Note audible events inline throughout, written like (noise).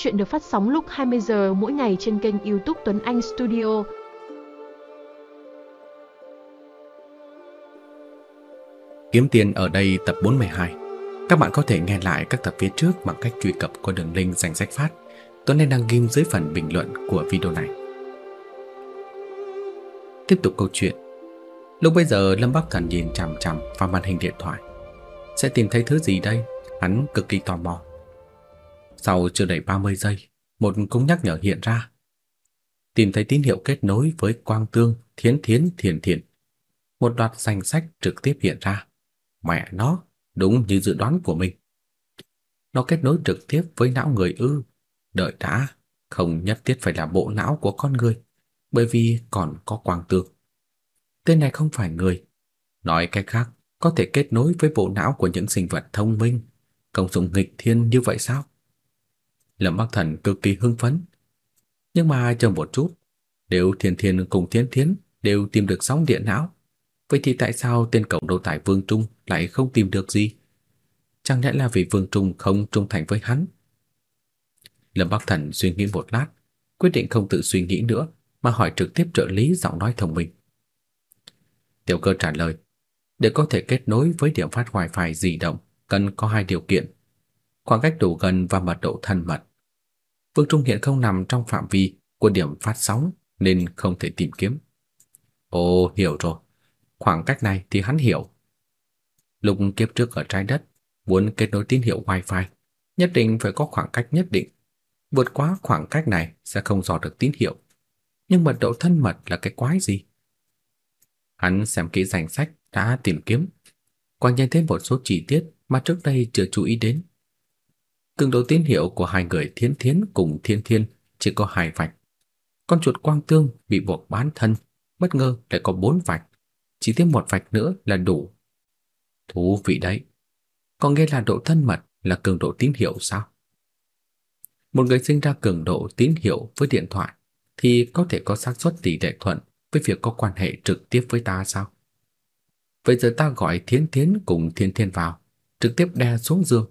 Chuyện được phát sóng lúc 20 giờ mỗi ngày trên kênh YouTube Tuấn Anh Studio. Kiếm tiền ở đây tập 42. Các bạn có thể nghe lại các tập phía trước bằng cách truy cập qua đường link danh sách phát. Tuấn Anh đăng ghim dưới phần bình luận của video này. Tiếp tục câu chuyện. Lúc bây giờ, Lâm Bắc Thần nhìn chằm chằm vào màn hình điện thoại. Sẽ tìm thấy thứ gì đây? Hắn cực kỳ tò mò. Sau chưa đầy 30 giây, một cung nhắc nhở hiện ra. Tìm thấy tín hiệu kết nối với Quang Tương, Thiến Thiến, Thiền Thiền. Một loạt danh sách trực tiếp hiện ra. Mẹ nó, đúng như dự đoán của mình. Nó kết nối trực tiếp với não người ư? Đợi đã, không nhất thiết phải là bộ não của con người, bởi vì còn có Quang Tương. Tên này không phải người. Nói cách khác, có thể kết nối với bộ não của những sinh vật thông minh, công dụng nghịch thiên như vậy sao? Lâm Bắc Thần cực kỳ hưng phấn. Nhưng mà chờ một chút, nếu Thiên Thiên cùng Thiên Thiến đều tìm được sóng điện não, vậy thì tại sao tên cậu đầu tải Vương Trung lại không tìm được gì? Chẳng lẽ là vì Vương Trung không trung thành với hắn? Lâm Bắc Thần suy nghĩ một lát, quyết định không tự suy nghĩ nữa mà hỏi trực tiếp trợ lý giọng nói thông minh. Tiểu cơ trả lời, để có thể kết nối với điểm phát wifi di động cần có hai điều kiện: khoảng cách đủ gần và mật độ thân mật. Vương Trung hiện không nằm trong phạm vi của điểm phát sóng nên không thể tìm kiếm. Ồ, hiểu rồi. Khoảng cách này thì hắn hiểu. Lúc kiếp trước ở trái đất, muốn kết nối tín hiệu Wi-Fi nhất định phải có khoảng cách nhất định. Vượt quá khoảng cách này sẽ không dò được tín hiệu. Nhưng mật độ thân mật là cái quái gì? Hắn xem kỹ danh sách đã tìm kiếm, quan nhận thêm một số chi tiết mà trước đây chưa chú ý đến. Cường độ tín hiệu của hai người Thiến Thiến cùng Thiên Thiên chỉ có hai vạch. Con chuột quang tương bị buộc bán thân, bất ngờ lại có bốn vạch, chỉ thêm một vạch nữa là đủ. Thú vị đấy. Có nghĩa là độ thân mật là cường độ tín hiệu sao? Một người sinh ra cường độ tín hiệu với điện thoại thì có thể có xác suất tỷ lệ thuận với việc có quan hệ trực tiếp với ta sao? Vậy giờ ta gọi Thiến Thiến cùng Thiên Thiên vào, trực tiếp đè xuống giường,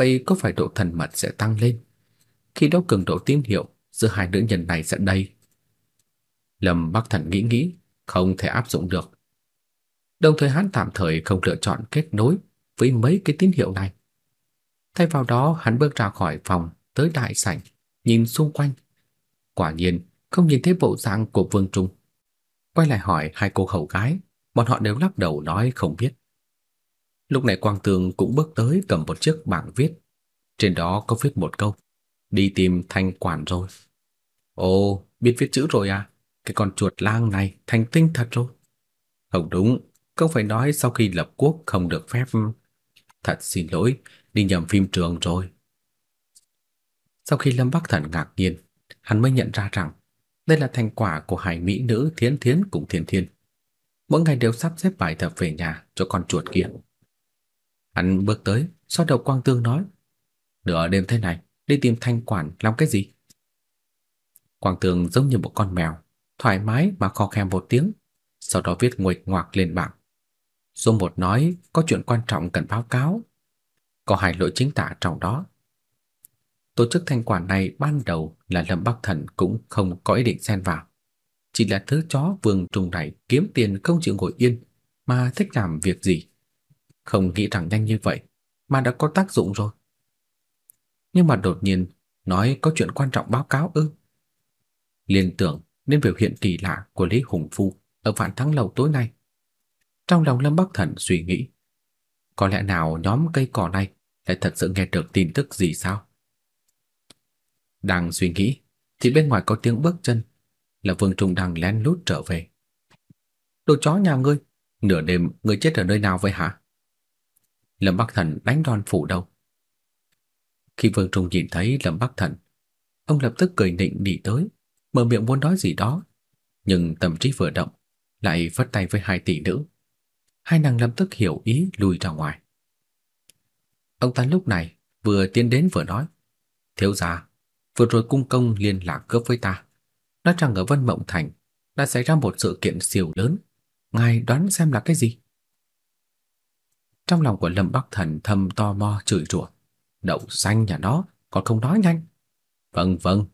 vậy có phải độ thần mật sẽ tăng lên? Khi đó cường độ tín hiệu giữa hai nữ nhân này sẽ đầy. Lâm Bắc Thần nghĩ nghĩ, không thể áp dụng được. Đồng thời hắn tạm thời không lựa chọn kết nối với mấy cái tín hiệu này. Thay vào đó, hắn bước ra khỏi phòng tới đại sảnh, nhìn xung quanh. Quả nhiên, không nhìn thấy bộ dạng của Vương Trung. Quay lại hỏi hai cô hầu gái, bọn họ đều lắc đầu nói không biết. Lúc này Quang Tường cũng bước tới cầm một chiếc bảng viết, trên đó có viết một câu: "Đi tìm thanh quản rồi." Ồ, biết viết chữ rồi à? Cái con chuột lang này thành tinh thật rồi. Không đúng, không phải nói sau khi lập quốc không được phép. Thật xin lỗi, đi nhầm phim trường rồi. Sau khi Lâm Bắc Thần ngạc nhiên, hắn mới nhận ra rằng đây là thành quả của hai mỹ nữ Thiến Thiến cùng Thiên Thiên. Mỗi ngày đều sắp xếp bài tập về nhà cho con chuột kia. Hắn bước tới, xoa đầu Quang Tương nói: "Nửa đêm thế này, đi tìm thanh quản làm cái gì?" Quang Tương giống như một con mèo, thoải mái mà khò khe một tiếng, sau đó viết nguệch ngoạc lên bảng. Số một nói có chuyện quan trọng cần báo cáo. Có hai lỗi chính tả trong đó. Tổ chức thanh quản này ban đầu là Lâm Bắc Thần cũng không có ý định xen vào. Chỉ là thứ chó vương trùng này kiếm tiền không chịu ngồi yên mà thích làm việc gì. Không nghĩ rằng nhanh như vậy mà đã có tác dụng rồi. Nhưng mà đột nhiên nói có chuyện quan trọng báo cáo ư? Liên tưởng đến biểu hiện kỳ lạ của Lý Hùng Phu ở Vạn Thắng lầu tối nay. Trong lòng Lâm Bắc Thần suy nghĩ, có lẽ nào nhóm cây cỏ này lại thật sự nghe được tin tức gì sao? Đang suy nghĩ thì bên ngoài có tiếng bước chân, là Vương Trung đang lén lút trở về. Đồ chó nhà ngươi, nửa đêm ngươi chết ở nơi nào vậy hả? Lâm Bắc Thần đánh đòn phủ đầu. Khi Vương Trung nhìn thấy Lâm Bắc Thần, ông lập tức cười nịnh đi tới, mở miệng muốn nói gì đó, nhưng tâm trí vừa động, lại vất tay với hai tỷ nữ. Hai nàng lập tức hiểu ý lùi ra ngoài. Ông ta lúc này vừa tiến đến vừa nói: "Thiếu gia, vừa rồi cung công liên lạc cướp với ta, nói rằng ở Vân Mộng Thành đã xảy ra một sự kiện siêu lớn, ngài đoán xem là cái gì?" Trong lòng của Lâm Bắc Thần thầm to mò chửi rủa, "Đậu xanh nhà nó, còn không nói nhanh." Vâng vâng.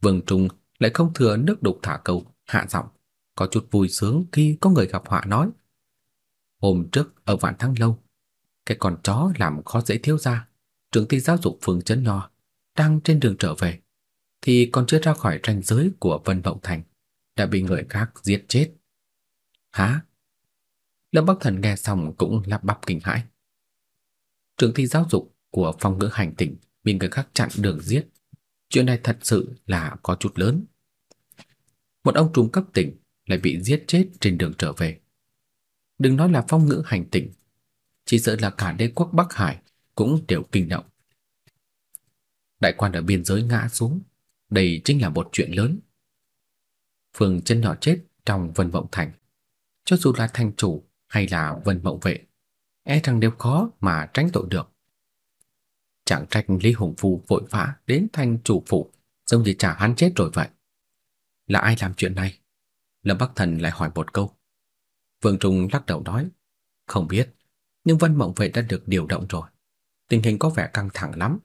Vương Trung lại không thừa nước đục thả câu, hạ giọng, có chút vui sướng khi có người gặp họa nói. Hôm trước ở Vạn Thăng Lâu, cái con chó làm khó dễ thiếu gia, trưởng ty giáo dục phường Trấn Nho, đang trên đường trở về, thì còn chưa ra khỏi ranh giới của Vân Vọng Thành, đã bị người khác giết chết. Hả? Lâm Bắc Thần nghe xong cũng lắp bắp kinh hãi. Trưởng thi giáo dục của phòng ngữ hành tỉnh bị người khác chặn đường giết. Chuyện này thật sự là có chút lớn. Một ông trùm cấp tỉnh lại bị giết chết trên đường trở về. Đừng nói là phong ngữ hành tỉnh, chỉ sợ là cả đế quốc Bắc Hải cũng đều kinh động. Đại quan ở biên giới ngã xuống, đây chính là một chuyện lớn. Phương chân nhỏ chết trong Vân vọng Thành, cho dù là thành chủ hay là Vân Mộng vệ, e rằng đều khó mà tránh tội được. Chẳng trách Lý Hùng Phu vội vã đến thành chủ phủ, giống như trả hắn chết rồi vậy. Là ai làm chuyện này? Lâm Bắc Thần lại hỏi một câu. Vương Trung lắc đầu nói, không biết, nhưng Vân Mộng Vệ đã được điều động rồi. Tình hình có vẻ căng thẳng lắm.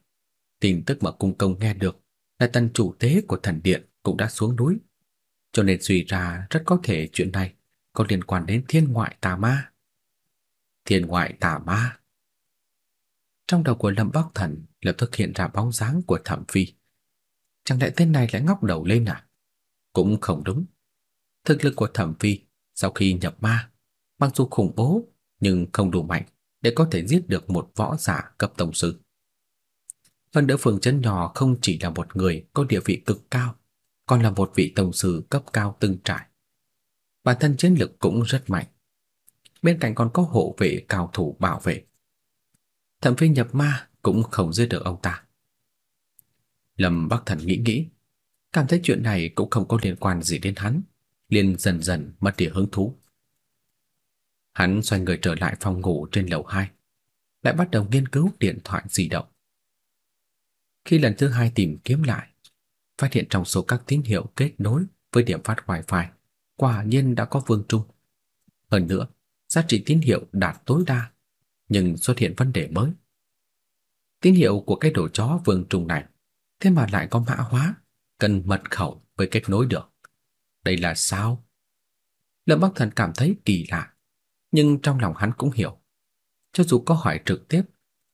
Tin tức mà cung công nghe được là tần chủ tế của thần điện cũng đã xuống núi. Cho nên suy ra rất có thể chuyện này có liên quan đến thiên ngoại tà ma. Thiên ngoại tà ma. Trong đầu của Lâm Bắc Thần lập tức hiện ra bóng dáng của Thẩm Phi. Chẳng lẽ tên này lại ngóc đầu lên à? Cũng không đúng. Thực lực của Thẩm Phi sau khi nhập ma, mặc dù khủng bố nhưng không đủ mạnh để có thể giết được một võ giả cấp tổng sư. Hơn nữa phường chân Nhỏ không chỉ là một người có địa vị cực cao, còn là một vị tổng sư cấp cao từng trải. Bản thân chiến lực cũng rất mạnh. Bên cạnh còn có hộ vệ cao thủ bảo vệ. Thẩm Phi nhập ma cũng không giết được ông ta. Lâm Bắc Thần nghĩ nghĩ, cảm thấy chuyện này cũng không có liên quan gì đến hắn, liền dần dần mất đi hứng thú. Hắn xoay người trở lại phòng ngủ trên lầu 2, lại bắt đầu nghiên cứu điện thoại di động. Khi lần thứ hai tìm kiếm lại, phát hiện trong số các tín hiệu kết nối với điểm phát wifi, quả nhiên đã có Vương Trung. Hơn nữa, giá trị tín hiệu đạt tối đa, nhưng xuất hiện vấn đề mới. Tín hiệu của cái đồ chó Vương Trung này, thế mà lại có mã hóa, cần mật khẩu với kết nối được. Đây là sao? Lâm Bắc Thần cảm thấy kỳ lạ, nhưng trong lòng hắn cũng hiểu. Cho dù có hỏi trực tiếp,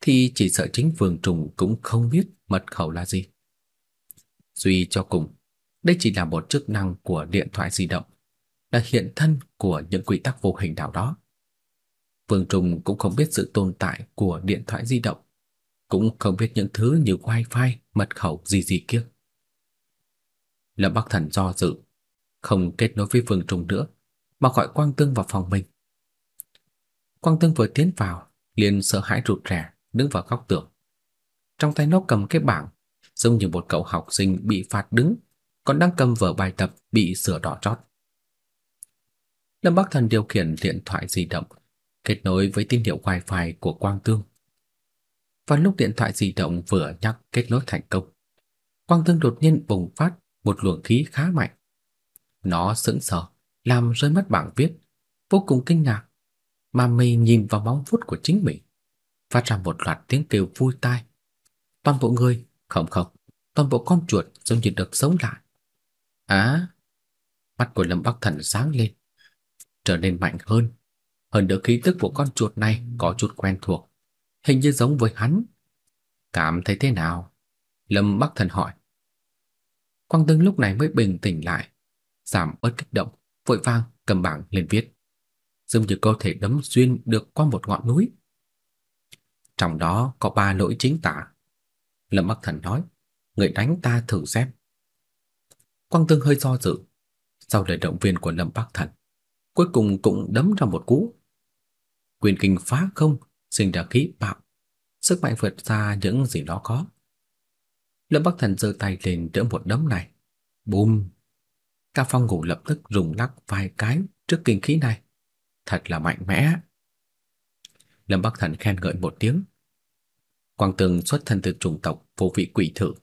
thì chỉ sợ chính Vương Trùng cũng không biết mật khẩu là gì. Duy cho cùng, đây chỉ là một chức năng của điện thoại di động, là hiện thân của những quy tắc vô hình nào đó. Vương Trùng cũng không biết sự tồn tại của điện thoại di động, cũng không biết những thứ như wifi, mật khẩu gì gì kia. Lâm Bắc Thần do dự, không kết nối với Vương Trùng nữa, mà gọi Quang Tương vào phòng mình. Quang Tương vừa tiến vào, liền sợ hãi rụt rè, đứng vào góc tường. Trong tay nó cầm cái bảng, giống như một cậu học sinh bị phạt đứng, còn đang cầm vở bài tập bị sửa đỏ chót. Lâm Bắc Thần điều khiển điện thoại di động, kết nối với tín hiệu wifi của Quang Tương. Và lúc điện thoại di động vừa nhắc kết nối thành công, Quang Tương đột nhiên bùng phát một luồng khí khá mạnh. Nó sững sờ, làm rơi mất bảng viết, vô cùng kinh ngạc, mà mì nhìn vào bóng phút của chính mình, phát ra một loạt tiếng kêu vui tai. Toàn bộ người, không không, toàn bộ con chuột giống như được sống lại. Á, mắt của Lâm Bắc Thần sáng lên, trở nên mạnh hơn. Hơn nữa khí tức của con chuột này có chút quen thuộc, hình như giống với hắn. Cảm thấy thế nào? Lâm Bắc Thần hỏi. Quang Tương lúc này mới bình tĩnh lại, giảm bớt kích động, vội vàng cầm bảng lên viết, Dường như có thể đấm xuyên được qua một ngọn núi. Trong đó có ba lỗi chính tả. Lâm Bắc Thần nói, người đánh ta thử xem. Quang Tương hơi do dự, sau lời động viên của Lâm Bắc Thần, cuối cùng cũng đấm ra một cú. Quyền kinh phá không, sinh ra khí bạo, sức mạnh vượt xa những gì đó có. Lâm Bắc Thần giơ tay lên đỡ một đấm này. Bùm! Cả phòng ngủ lập tức rung lắc vài cái trước kinh khí này. Thật là mạnh mẽ. Lâm Bắc Thần khen ngợi một tiếng. Quang Tường xuất thân từ chủng tộc vô vị quỷ thử,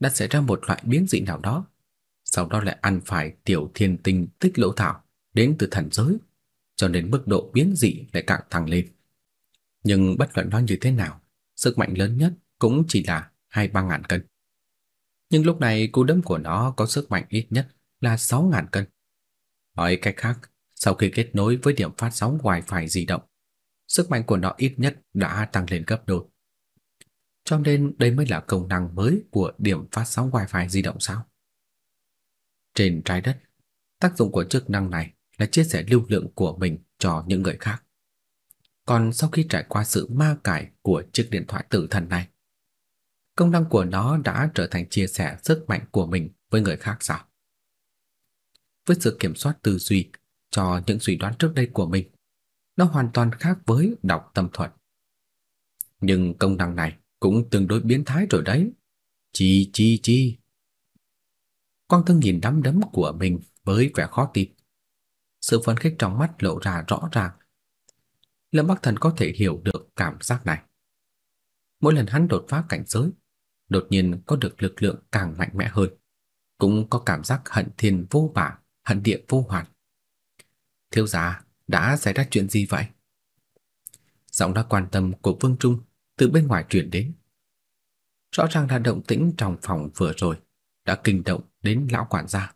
đã xảy ra một loại biến dị nào đó, sau đó lại ăn phải tiểu thiên tinh tích lỗ thảo đến từ thần giới, cho nên mức độ biến dị lại càng tăng lên. Nhưng bất luận nó như thế nào, sức mạnh lớn nhất cũng chỉ là hai ba ngàn cân. Nhưng lúc này cú đấm của nó có sức mạnh ít nhất là 6 ngàn cân. Nói cách khác, sau khi kết nối với điểm phát sóng Wi-Fi di động, sức mạnh của nó ít nhất đã tăng lên gấp đôi. Cho nên đây mới là công năng mới của điểm phát sóng Wi-Fi di động sao? Trên trái đất, tác dụng của chức năng này là chia sẻ lưu lượng của mình cho những người khác. Còn sau khi trải qua sự ma cải của chiếc điện thoại tử thần này, công năng của nó đã trở thành chia sẻ sức mạnh của mình với người khác sao? Với sự kiểm soát tư duy cho những suy đoán trước đây của mình, nó hoàn toàn khác với đọc tâm thuật. Nhưng công năng này cũng tương đối biến thái rồi đấy. Chi chi chi. Quang Thương nhìn đám đấm của mình với vẻ khó tin. Sự phấn khích trong mắt lộ ra rõ ràng. Lâm Bắc Thần có thể hiểu được cảm giác này. Mỗi lần hắn đột phá cảnh giới, đột nhiên có được lực lượng càng mạnh mẽ hơn, cũng có cảm giác hận thiên vô bả, hận địa vô hoàn. Thiếu gia, đã xảy ra chuyện gì vậy? Giọng nói quan tâm của Vương Trung từ bên ngoài truyền đến. Rõ ràng là động tĩnh trong phòng vừa rồi đã kinh động đến lão quản gia.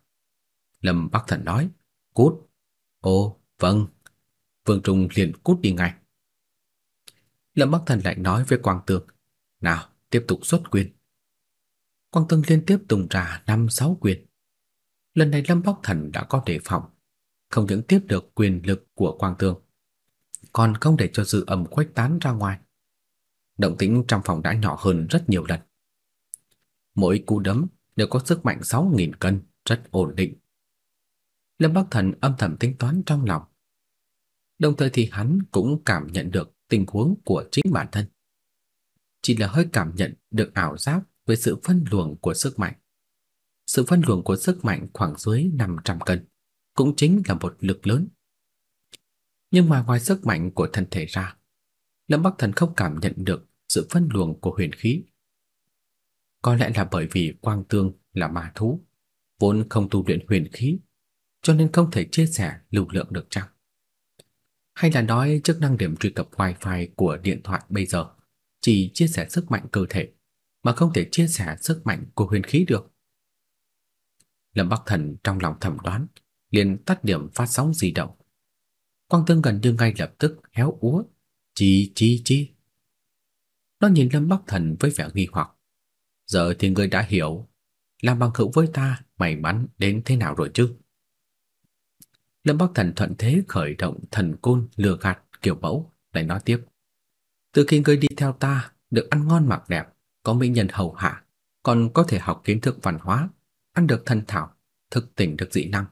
Lâm Bắc Thần nói, "Cút." "Ồ, vâng." Vương Trung liền cút đi ngay. Lâm Bắc Thần lại nói với Quang Tường, "Nào, tiếp tục xuất quyền." Quang Tường liên tiếp tung ra năm sáu quyền. Lần này Lâm Bắc Thần đã có đề phòng, không những tiếp được quyền lực của Quang Tường, còn không để cho dư âm khuếch tán ra ngoài. Động tĩnh trong phòng đã nhỏ hơn rất nhiều lần. Mỗi cú đấm đều có sức mạnh 6000 cân, rất ổn định. Lâm Bắc Thần âm thầm tính toán trong lòng. Đồng thời thì hắn cũng cảm nhận được tình huống của chính bản thân. Chỉ là hơi cảm nhận được ảo giác với sự phân luồng của sức mạnh. Sự phân luồng của sức mạnh khoảng dưới 500 cân cũng chính là một lực lớn. Nhưng mà ngoài sức mạnh của thân thể ra, Lâm Bắc Thần không cảm nhận được sự phân luồng của huyền khí. Có lẽ là bởi vì Quang Tương là ma thú, vốn không tu luyện huyền khí, cho nên không thể chia sẻ lưu lượng được chăng? Hay là nói chức năng điểm truy cập Wi-Fi của điện thoại bây giờ chỉ chia sẻ sức mạnh cơ thể mà không thể chia sẻ sức mạnh của huyền khí được? Lâm Bắc Thần trong lòng thầm đoán, liền tắt điểm phát sóng di động. Quang Tương gần như ngay lập tức héo úa, chi chi chi. Nó nhìn Lâm Bắc Thần với vẻ nghi hoặc. Giờ thì ngươi đã hiểu, làm bằng hữu với ta may mắn đến thế nào rồi chứ? Lâm Bắc Thần thuận thế khởi động thần côn lừa gạt kiểu mẫu, lại nói tiếp. Từ khi ngươi đi theo ta, được ăn ngon mặc đẹp, có mỹ nhân hầu hạ, còn có thể học kiến thức văn hóa, ăn được thân thảo, thực tỉnh được dị năng.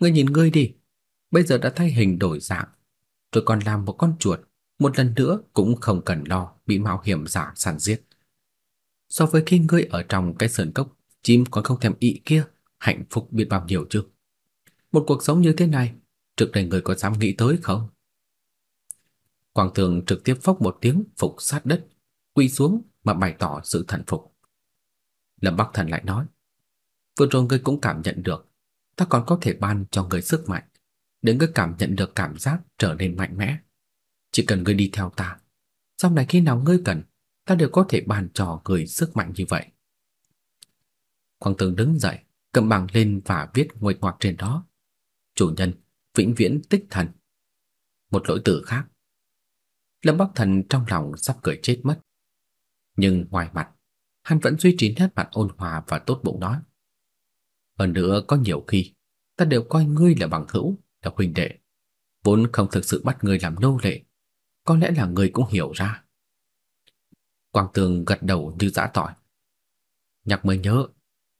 Ngươi nhìn ngươi đi, bây giờ đã thay hình đổi dạng, rồi còn làm một con chuột, một lần nữa cũng không cần lo bị mạo hiểm giả săn giết. So với khi ngươi ở trong cái sườn cốc, chim còn không thèm ị kia, hạnh phúc biết bao nhiêu chứ. Một cuộc sống như thế này, trước đây người có dám nghĩ tới không? Quang Tường trực tiếp phốc một tiếng phục sát đất, quỳ xuống mà bày tỏ sự thần phục. Lâm Bắc Thần lại nói, vừa rồi ngươi cũng cảm nhận được, ta còn có thể ban cho ngươi sức mạnh, để ngươi cảm nhận được cảm giác trở nên mạnh mẽ. Chỉ cần ngươi đi theo ta, sau này khi nào ngươi cần, ta đều có thể ban cho ngươi sức mạnh như vậy. Quang Tường đứng dậy, cầm bảng lên và viết nguệch ngoạc trên đó. Chủ nhân, vĩnh viễn tích thần. Một lỗi tử khác. Lâm Bắc Thần trong lòng sắp cười chết mất. Nhưng ngoài mặt, hắn vẫn duy trì nét mặt ôn hòa và tốt bụng nói. Hơn nữa có nhiều khi, ta đều coi ngươi là bằng hữu, là huynh đệ. Vốn không thực sự bắt ngươi làm nô lệ. Có lẽ là ngươi cũng hiểu ra. Quang Tường gật đầu như dã tỏi. Nhạc mới nhớ,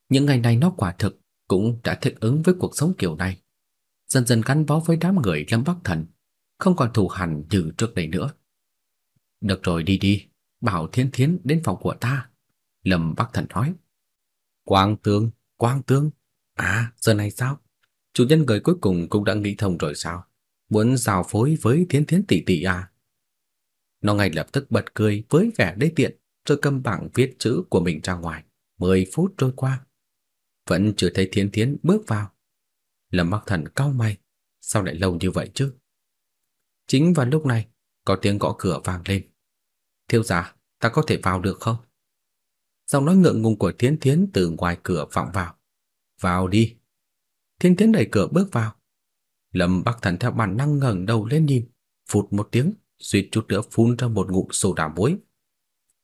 những ngày này nó quả thực cũng đã thích ứng với cuộc sống kiểu này. Dần dần gắn bó với đám người Lâm Bắc Thần, không còn thù hằn như trước đây nữa. Được rồi đi đi, bảo Thiên Thiến đến phòng của ta. Lâm Bắc Thần nói. Quang Tương, Quang Tương. à giờ này sao? Chủ nhân người cuối cùng cũng đã nghĩ thông rồi sao? Muốn giao phối với Thiên Thiến tỷ tỷ à? Nó ngay lập tức bật cười với vẻ đê tiện, rồi cầm bảng viết chữ của mình ra ngoài. Mười phút trôi qua, vẫn chưa thấy Thiên Thiến bước vào. Lâm Bắc Thần cau mày, sao lại lâu như vậy chứ? Chính vào lúc này, có tiếng gõ cửa vang lên. "Thiếu gia, ta có thể vào được không?" Giọng nói ngượng ngùng của Thiến Thiến từ ngoài cửa vọng vào. Vào đi. Thiến Thiến đẩy cửa bước vào. Lâm Bắc Thần theo bản năng ngẩng đầu lên nhìn, phụt một tiếng, suýt chút nữa phun ra một ngụm sổ đà muối.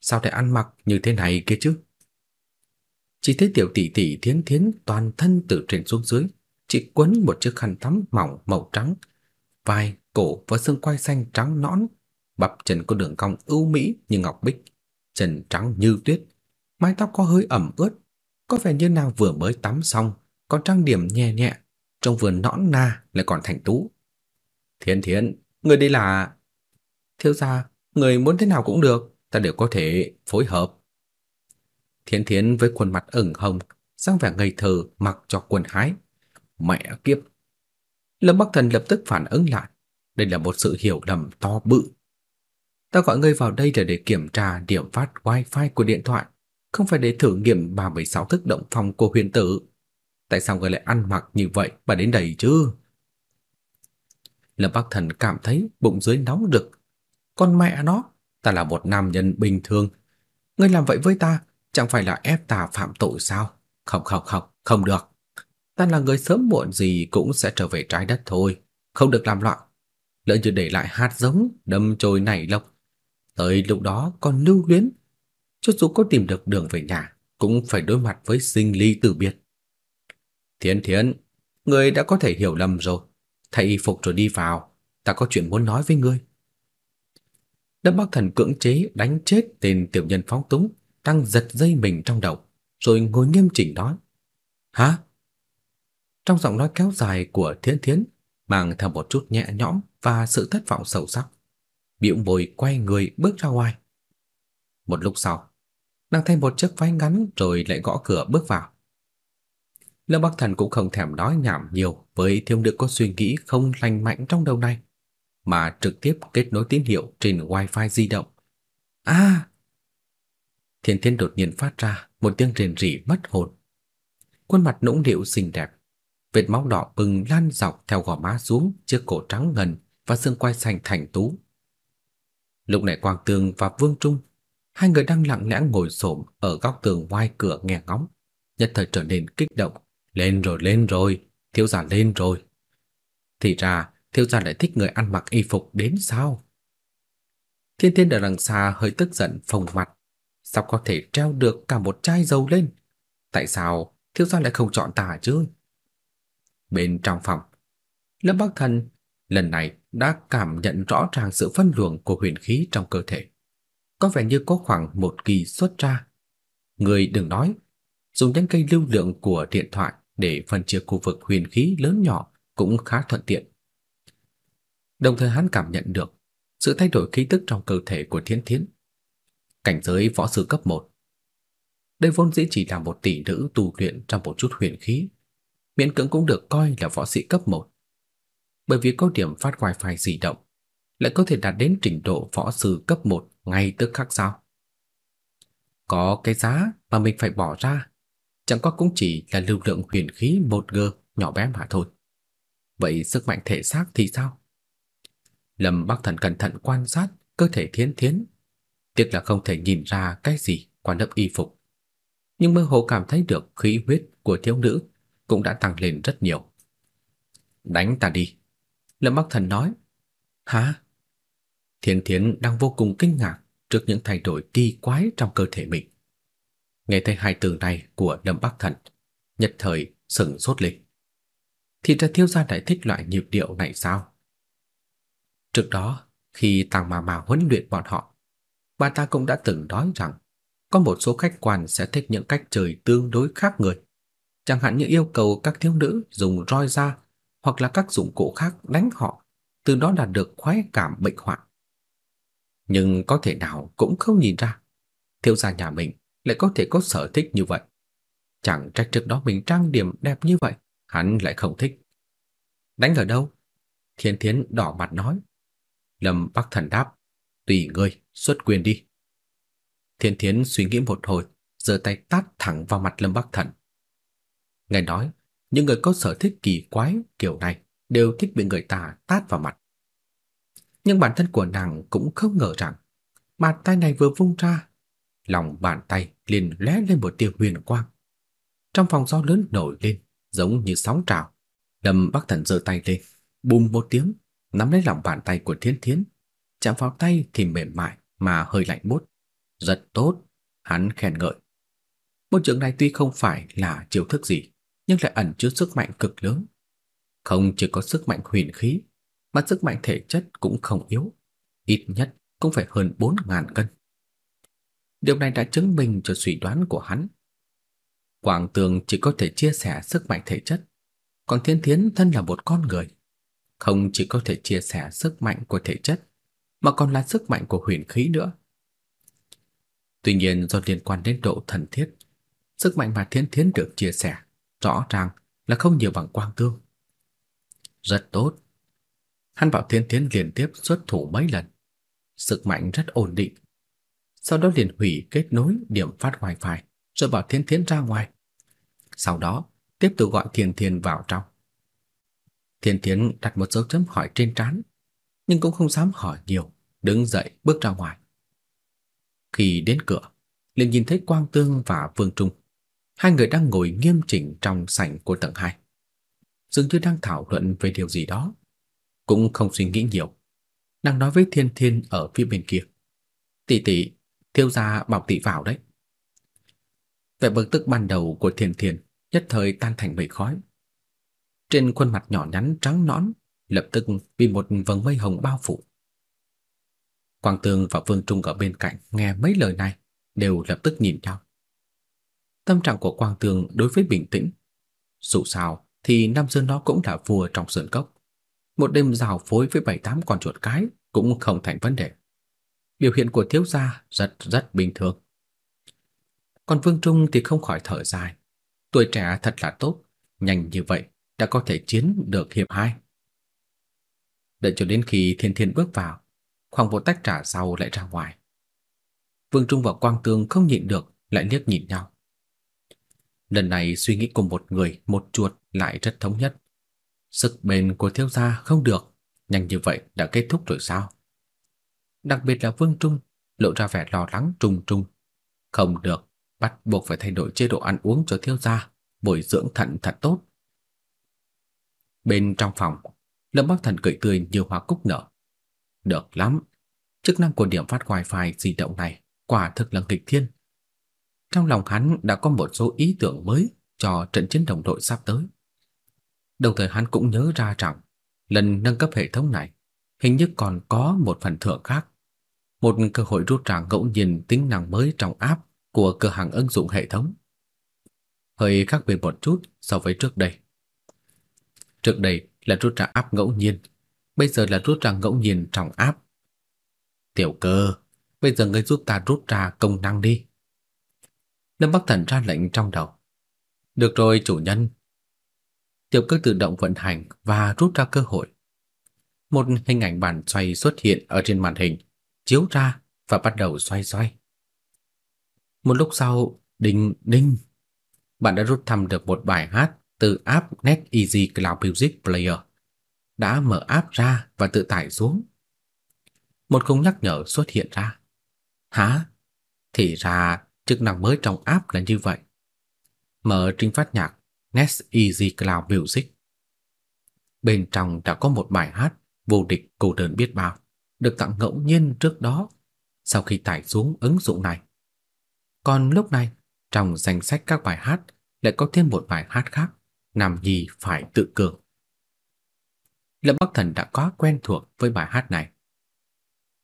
Sao lại ăn mặc như thế này kia chứ? Chỉ thấy tiểu tỷ tỷ Thiến Thiến toàn thân từ trên xuống dưới, chỉ quấn một chiếc khăn tắm mỏng màu trắng, vai, cổ và xương quai xanh trắng nõn, bắp chân có đường cong ưu mỹ như ngọc bích, chân trắng như tuyết, mái tóc có hơi ẩm ướt, có vẻ như nàng vừa mới tắm xong, còn trang điểm nhẹ nhẹ, trong vườn nõn na lại còn thành tú. Thiên Thiên, người đây là... Thiếu gia, người muốn thế nào cũng được, ta đều có thể phối hợp. Thiên Thiên với khuôn mặt ửng hồng, sang vẻ ngây thơ mặc cho quần hái. Mẹ kiếp! Lâm Bắc Thần lập tức phản ứng lại. Đây là một sự hiểu lầm to bự. Ta gọi ngươi vào đây là để kiểm tra điểm phát wifi của điện thoại, không phải để thử nghiệm 36 thức động phòng của huyền tử. Tại sao ngươi lại ăn mặc như vậy mà đến đây chứ? Lâm Bắc Thần cảm thấy bụng dưới nóng rực. Con mẹ nó, ta là một nam nhân bình thường. Ngươi làm vậy với ta, chẳng phải là ép ta phạm tội sao? Không không không, không được. Ta là người sớm muộn gì cũng sẽ trở về trái đất thôi, không được làm loạn. Lỡ như để lại hạt giống đâm chồi nảy lộc, tới lúc đó còn lưu luyến, cho dù có tìm được đường về nhà, cũng phải đối mặt với sinh ly tử biệt. Thiến Thiến, ngươi đã có thể hiểu lầm rồi, thay y phục rồi đi vào, ta có chuyện muốn nói với ngươi. Đâm Bắc Thần cưỡng chế đánh chết tên tiểu nhân phóng túng, đang giật dây mình trong đầu, rồi ngồi nghiêm chỉnh nói: "Hả?" Trong giọng nói kéo dài của Thiến Thiến mang theo một chút nhẹ nhõm và sự thất vọng sâu sắc. Biểu môi quay người bước ra ngoài. Một lúc sau, nàng thay một chiếc váy ngắn rồi lại gõ cửa bước vào. Lâm Bắc Thần cũng không thèm nói nhảm nhiều với thiếu nữ có suy nghĩ không lành mạnh trong đầu này, mà trực tiếp kết nối tín hiệu trên wifi di động. À! A! Thiên Thiên đột nhiên phát ra một tiếng rền rỉ mất hồn. Khuôn mặt nũng nịu xinh đẹp, vết máu đỏ bừng lan dọc theo gò má xuống chiếc cổ trắng ngần và xương quai xanh thành tú. Lúc này Quang Tường và Vương Trung, hai người đang lặng lẽ ngồi xổm ở góc tường ngoài cửa nghe ngóng, nhất thời trở nên kích động, lên rồi lên rồi, thiếu gia lên rồi. Thì ra, thiếu gia lại thích người ăn mặc y phục đến sao? Thiên Thiên ở đằng xa hơi tức giận phồng mặt, sao có thể treo được cả một chai dầu lên? Tại sao thiếu gia lại không chọn ta chứ? Bên trong phòng, Lâm Bắc Thần lần này đã cảm nhận rõ ràng sự phân luồng của huyền khí trong cơ thể. Có vẻ như có khoảng một kỳ xuất ra. Người đừng nói, dùng những cây lưu lượng của điện thoại để phân chia khu vực huyền khí lớn nhỏ cũng khá thuận tiện. Đồng thời hắn cảm nhận được sự thay đổi khí tức trong cơ thể của Thiên Thiến. Cảnh giới võ sư cấp 1. Đây vốn dĩ chỉ là một tỷ nữ tu luyện trong một chút huyền khí, miễn cưỡng cũng được coi là võ sĩ cấp 1. Bởi vì có điểm phát wifi di động, lại có thể đạt đến trình độ võ sư cấp 1 ngay tức khắc sao? Có cái giá mà mình phải bỏ ra, chẳng qua cũng chỉ là lưu lượng huyền khí 1G nhỏ bé mà thôi. Vậy sức mạnh thể xác thì sao? Lâm Bắc Thần cẩn thận quan sát cơ thể Thiến Thiến, tiếc là không thể nhìn ra cái gì qua lớp y phục. Nhưng mơ hồ cảm thấy được khí huyết của thiếu nữ cũng đã tăng lên rất nhiều. Đánh ta đi. Lâm Bắc Thần nói. Hả? Thiên Thiến đang vô cùng kinh ngạc trước những thay đổi kỳ quái trong cơ thể mình. Nghe thấy hai từ này của Lâm Bắc Thần, nhất thời sững sốt lên. Thì ra thiếu gia lại thích loại nhịp điệu này sao? Trước đó, khi Tàng Mà Mà huấn luyện bọn họ, bà ta cũng đã từng nói rằng có một số khách quan sẽ thích những cách chơi tương đối khác người chẳng hạn như yêu cầu các thiếu nữ dùng roi da hoặc là các dụng cụ khác đánh họ, từ đó đạt được khoái cảm bệnh hoạn. Nhưng có thể nào cũng không nhìn ra, thiếu gia nhà mình lại có thể có sở thích như vậy. Chẳng trách trước đó mình trang điểm đẹp như vậy, hắn lại không thích. Đánh ở đâu? Thiên Thiến đỏ mặt nói. Lâm Bắc Thần đáp, tùy ngươi, xuất quyền đi. Thiên Thiến suy nghĩ một hồi, giơ tay tát thẳng vào mặt Lâm Bắc Thần. Nghe nói, những người có sở thích kỳ quái kiểu này đều thích bị người ta tát vào mặt. Nhưng bản thân của nàng cũng không ngờ rằng bàn tay này vừa vung ra, lòng bàn tay liền lóe lên một tia huyền quang. Trong phòng gió lớn nổi lên, giống như sóng trào. Lâm Bắc Thần giơ tay lên, bùm một tiếng, nắm lấy lòng bàn tay của Thiên Thiến, chạm vào tay thì mềm mại mà hơi lạnh buốt. Rất tốt, hắn khen ngợi. Một trường này tuy không phải là chiêu thức gì, nhưng lại ẩn chứa sức mạnh cực lớn. Không chỉ có sức mạnh huyền khí, mà sức mạnh thể chất cũng không yếu, ít nhất cũng phải hơn 4000 cân. Điều này đã chứng minh cho suy đoán của hắn. Quảng Tường chỉ có thể chia sẻ sức mạnh thể chất, còn Thiên Thiến thân là một con người, không chỉ có thể chia sẻ sức mạnh của thể chất, mà còn là sức mạnh của huyền khí nữa. Tuy nhiên do liên quan đến độ thần thiết, sức mạnh mà Thiên Thiến được chia sẻ rõ ràng là không nhiều bằng Quang Tương. Rất tốt. Hắn bảo Thiên Thiến liên tiếp xuất thủ mấy lần, sức mạnh rất ổn định. Sau đó liền hủy kết nối điểm phát wifi, rồi bảo Thiên Thiến ra ngoài. Sau đó, tiếp tục gọi Thiên Thiên vào trong. Thiên Thiến đặt một dấu chấm hỏi trên trán, nhưng cũng không dám hỏi nhiều, đứng dậy bước ra ngoài. Khi đến cửa, liền nhìn thấy Quang Tương và Vương Trung. Hai người đang ngồi nghiêm chỉnh trong sảnh của tầng 2. Dường như đang thảo luận về điều gì đó, cũng không suy nghĩ nhiều. Đang nói với Thiên Thiên ở phía bên kia. Tỷ tỷ, thiếu gia bảo tỷ vào đấy. Vẻ bực tức ban đầu của Thiên Thiên nhất thời tan thành mây khói. Trên khuôn mặt nhỏ nhắn trắng nõn lập tức bị một vầng mây hồng bao phủ. Quang Tường và Vương Trung ở bên cạnh nghe mấy lời này đều lập tức nhìn nhau. Tâm trạng của Quang Tường đối với bình tĩnh. Dù sao thì năm xưa nó cũng đã vua trong sơn cốc. Một đêm rào phối với bảy tám con chuột cái cũng không thành vấn đề. Biểu hiện của thiếu gia rất rất bình thường. Còn Vương Trung thì không khỏi thở dài. Tuổi trẻ thật là tốt, nhanh như vậy đã có thể chiến được hiệp hai. Đợi cho đến khi Thiên Thiên bước vào, khoảng một tách trà sau lại ra ngoài. Vương Trung và Quang tường không nhịn được, lại liếc nhìn nhau. Lần này suy nghĩ cùng một người, một chuột lại rất thống nhất. Sức bền của thiếu gia không được, nhanh như vậy đã kết thúc rồi sao? Đặc biệt là Vương Trung lộ ra vẻ lo lắng trùng trùng. Không được, bắt buộc phải thay đổi chế độ ăn uống cho thiếu gia, bồi dưỡng thận thật tốt. Bên trong phòng, Lâm Bắc Thần cười tươi như hoa cúc nở. Được lắm, chức năng của điểm phát wifi di động này quả thực là nghịch thiên. Trong lòng hắn đã có một số ý tưởng mới cho trận chiến đồng đội sắp tới. Đồng thời hắn cũng nhớ ra rằng lần nâng cấp hệ thống này hình như còn có một phần thưởng khác. Một cơ hội rút ra ngẫu nhiên tính năng mới trong app của cửa hàng ứng dụng hệ thống. Hơi khác biệt một chút so với trước đây. Trước đây là rút ra app ngẫu nhiên, bây giờ là rút ra ngẫu nhiên trong app. Tiểu cơ, bây giờ ngươi giúp ta rút ra công năng đi. Lâm Bắc Thần ra lệnh trong đầu. Được rồi chủ nhân. Tiểu cơ tự động vận hành và rút ra cơ hội. Một hình ảnh bàn xoay xuất hiện ở trên màn hình, chiếu ra và bắt đầu xoay xoay. Một lúc sau, đinh đinh, bạn đã rút thăm được một bài hát từ app NetEasy Cloud Music Player. Đã mở app ra và tự tải xuống. Một khung nhắc nhở xuất hiện ra. Hả? Thì ra chức năng mới trong app là như vậy. Mở trình phát nhạc NetEasy Cloud Music. Bên trong đã có một bài hát vô địch cô đơn biết bao, được tặng ngẫu nhiên trước đó sau khi tải xuống ứng dụng này. Còn lúc này, trong danh sách các bài hát lại có thêm một bài hát khác, Nam Nhi phải tự cường. Lâm Bắc Thần đã quá quen thuộc với bài hát này.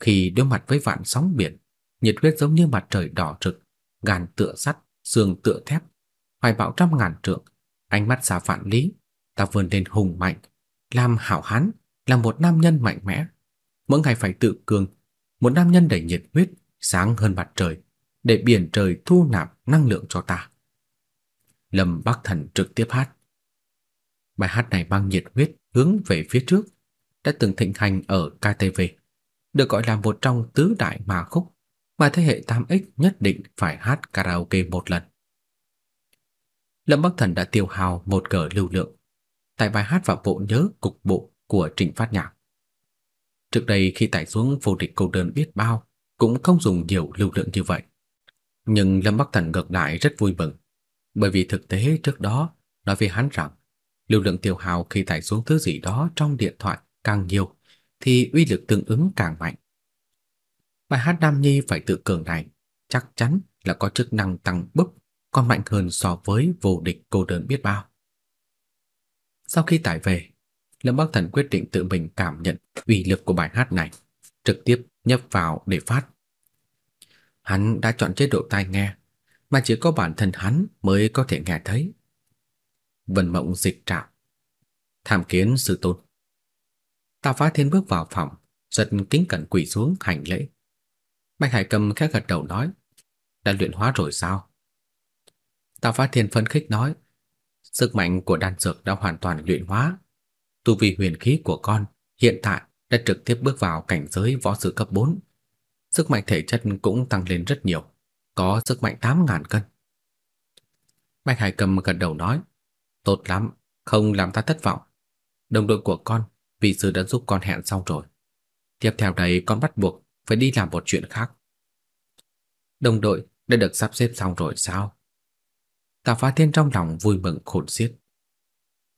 Khi đối mặt với vạn sóng biển, nhiệt huyết giống như mặt trời đỏ rực, gan tựa sắt, xương tựa thép, hoài bão trăm ngàn trượng, ánh mắt xa phản lý, ta vươn lên hùng mạnh, làm hảo hán, là một nam nhân mạnh mẽ, mỗi ngày phải tự cường, một nam nhân đầy nhiệt huyết, sáng hơn mặt trời, để biển trời thu nạp năng lượng cho ta. Lâm Bắc Thần trực tiếp hát. Bài hát này mang nhiệt huyết hướng về phía trước, đã từng thịnh hành ở KTV, được gọi là một trong tứ đại mà khúc mà thế hệ 8X nhất định phải hát karaoke một lần. Lâm Bắc Thần đã tiêu hao một cỡ lưu lượng tại bài hát và bộ nhớ cục bộ của Trịnh Phát Nhạc. Trước đây khi tải xuống vô địch cô đơn biết bao cũng không dùng nhiều lưu lượng như vậy. Nhưng Lâm Bắc Thần ngược lại rất vui mừng, bởi vì thực tế trước đó nói với hắn rằng lưu lượng tiêu hao khi tải xuống thứ gì đó trong điện thoại càng nhiều thì uy lực tương ứng càng mạnh. Bài hát Nam Nhi phải tự cường này chắc chắn là có chức năng tăng búp còn mạnh hơn so với vô địch cô đơn biết bao. Sau khi tải về, Lâm Bắc Thần quyết định tự mình cảm nhận uy lực của bài hát này, trực tiếp nhấp vào để phát. Hắn đã chọn chế độ tai nghe, mà chỉ có bản thân hắn mới có thể nghe thấy. Vân Mộng dịch trạm. Tham kiến sư tôn. Tạ Phá Thiên bước vào phòng, giật kính cẩn quỳ xuống hành lễ. Bạch Hải Cầm khẽ gật đầu nói, đã luyện hóa rồi sao? Tào Phát Thiên phấn khích nói, sức mạnh của đan dược đã hoàn toàn luyện hóa. Tu vi huyền khí của con hiện tại đã trực tiếp bước vào cảnh giới võ sư cấp 4. Sức mạnh thể chất cũng tăng lên rất nhiều, có sức mạnh 8000 cân. Bạch Hải Cầm gật đầu nói, tốt lắm, không làm ta thất vọng. Đồng đội của con, vị sư đã giúp con hẹn xong rồi. Tiếp theo đây con bắt buộc phải đi làm một chuyện khác. Đồng đội đã được sắp xếp xong rồi sao? Tạ Phá Thiên trong lòng vui mừng khôn xiết.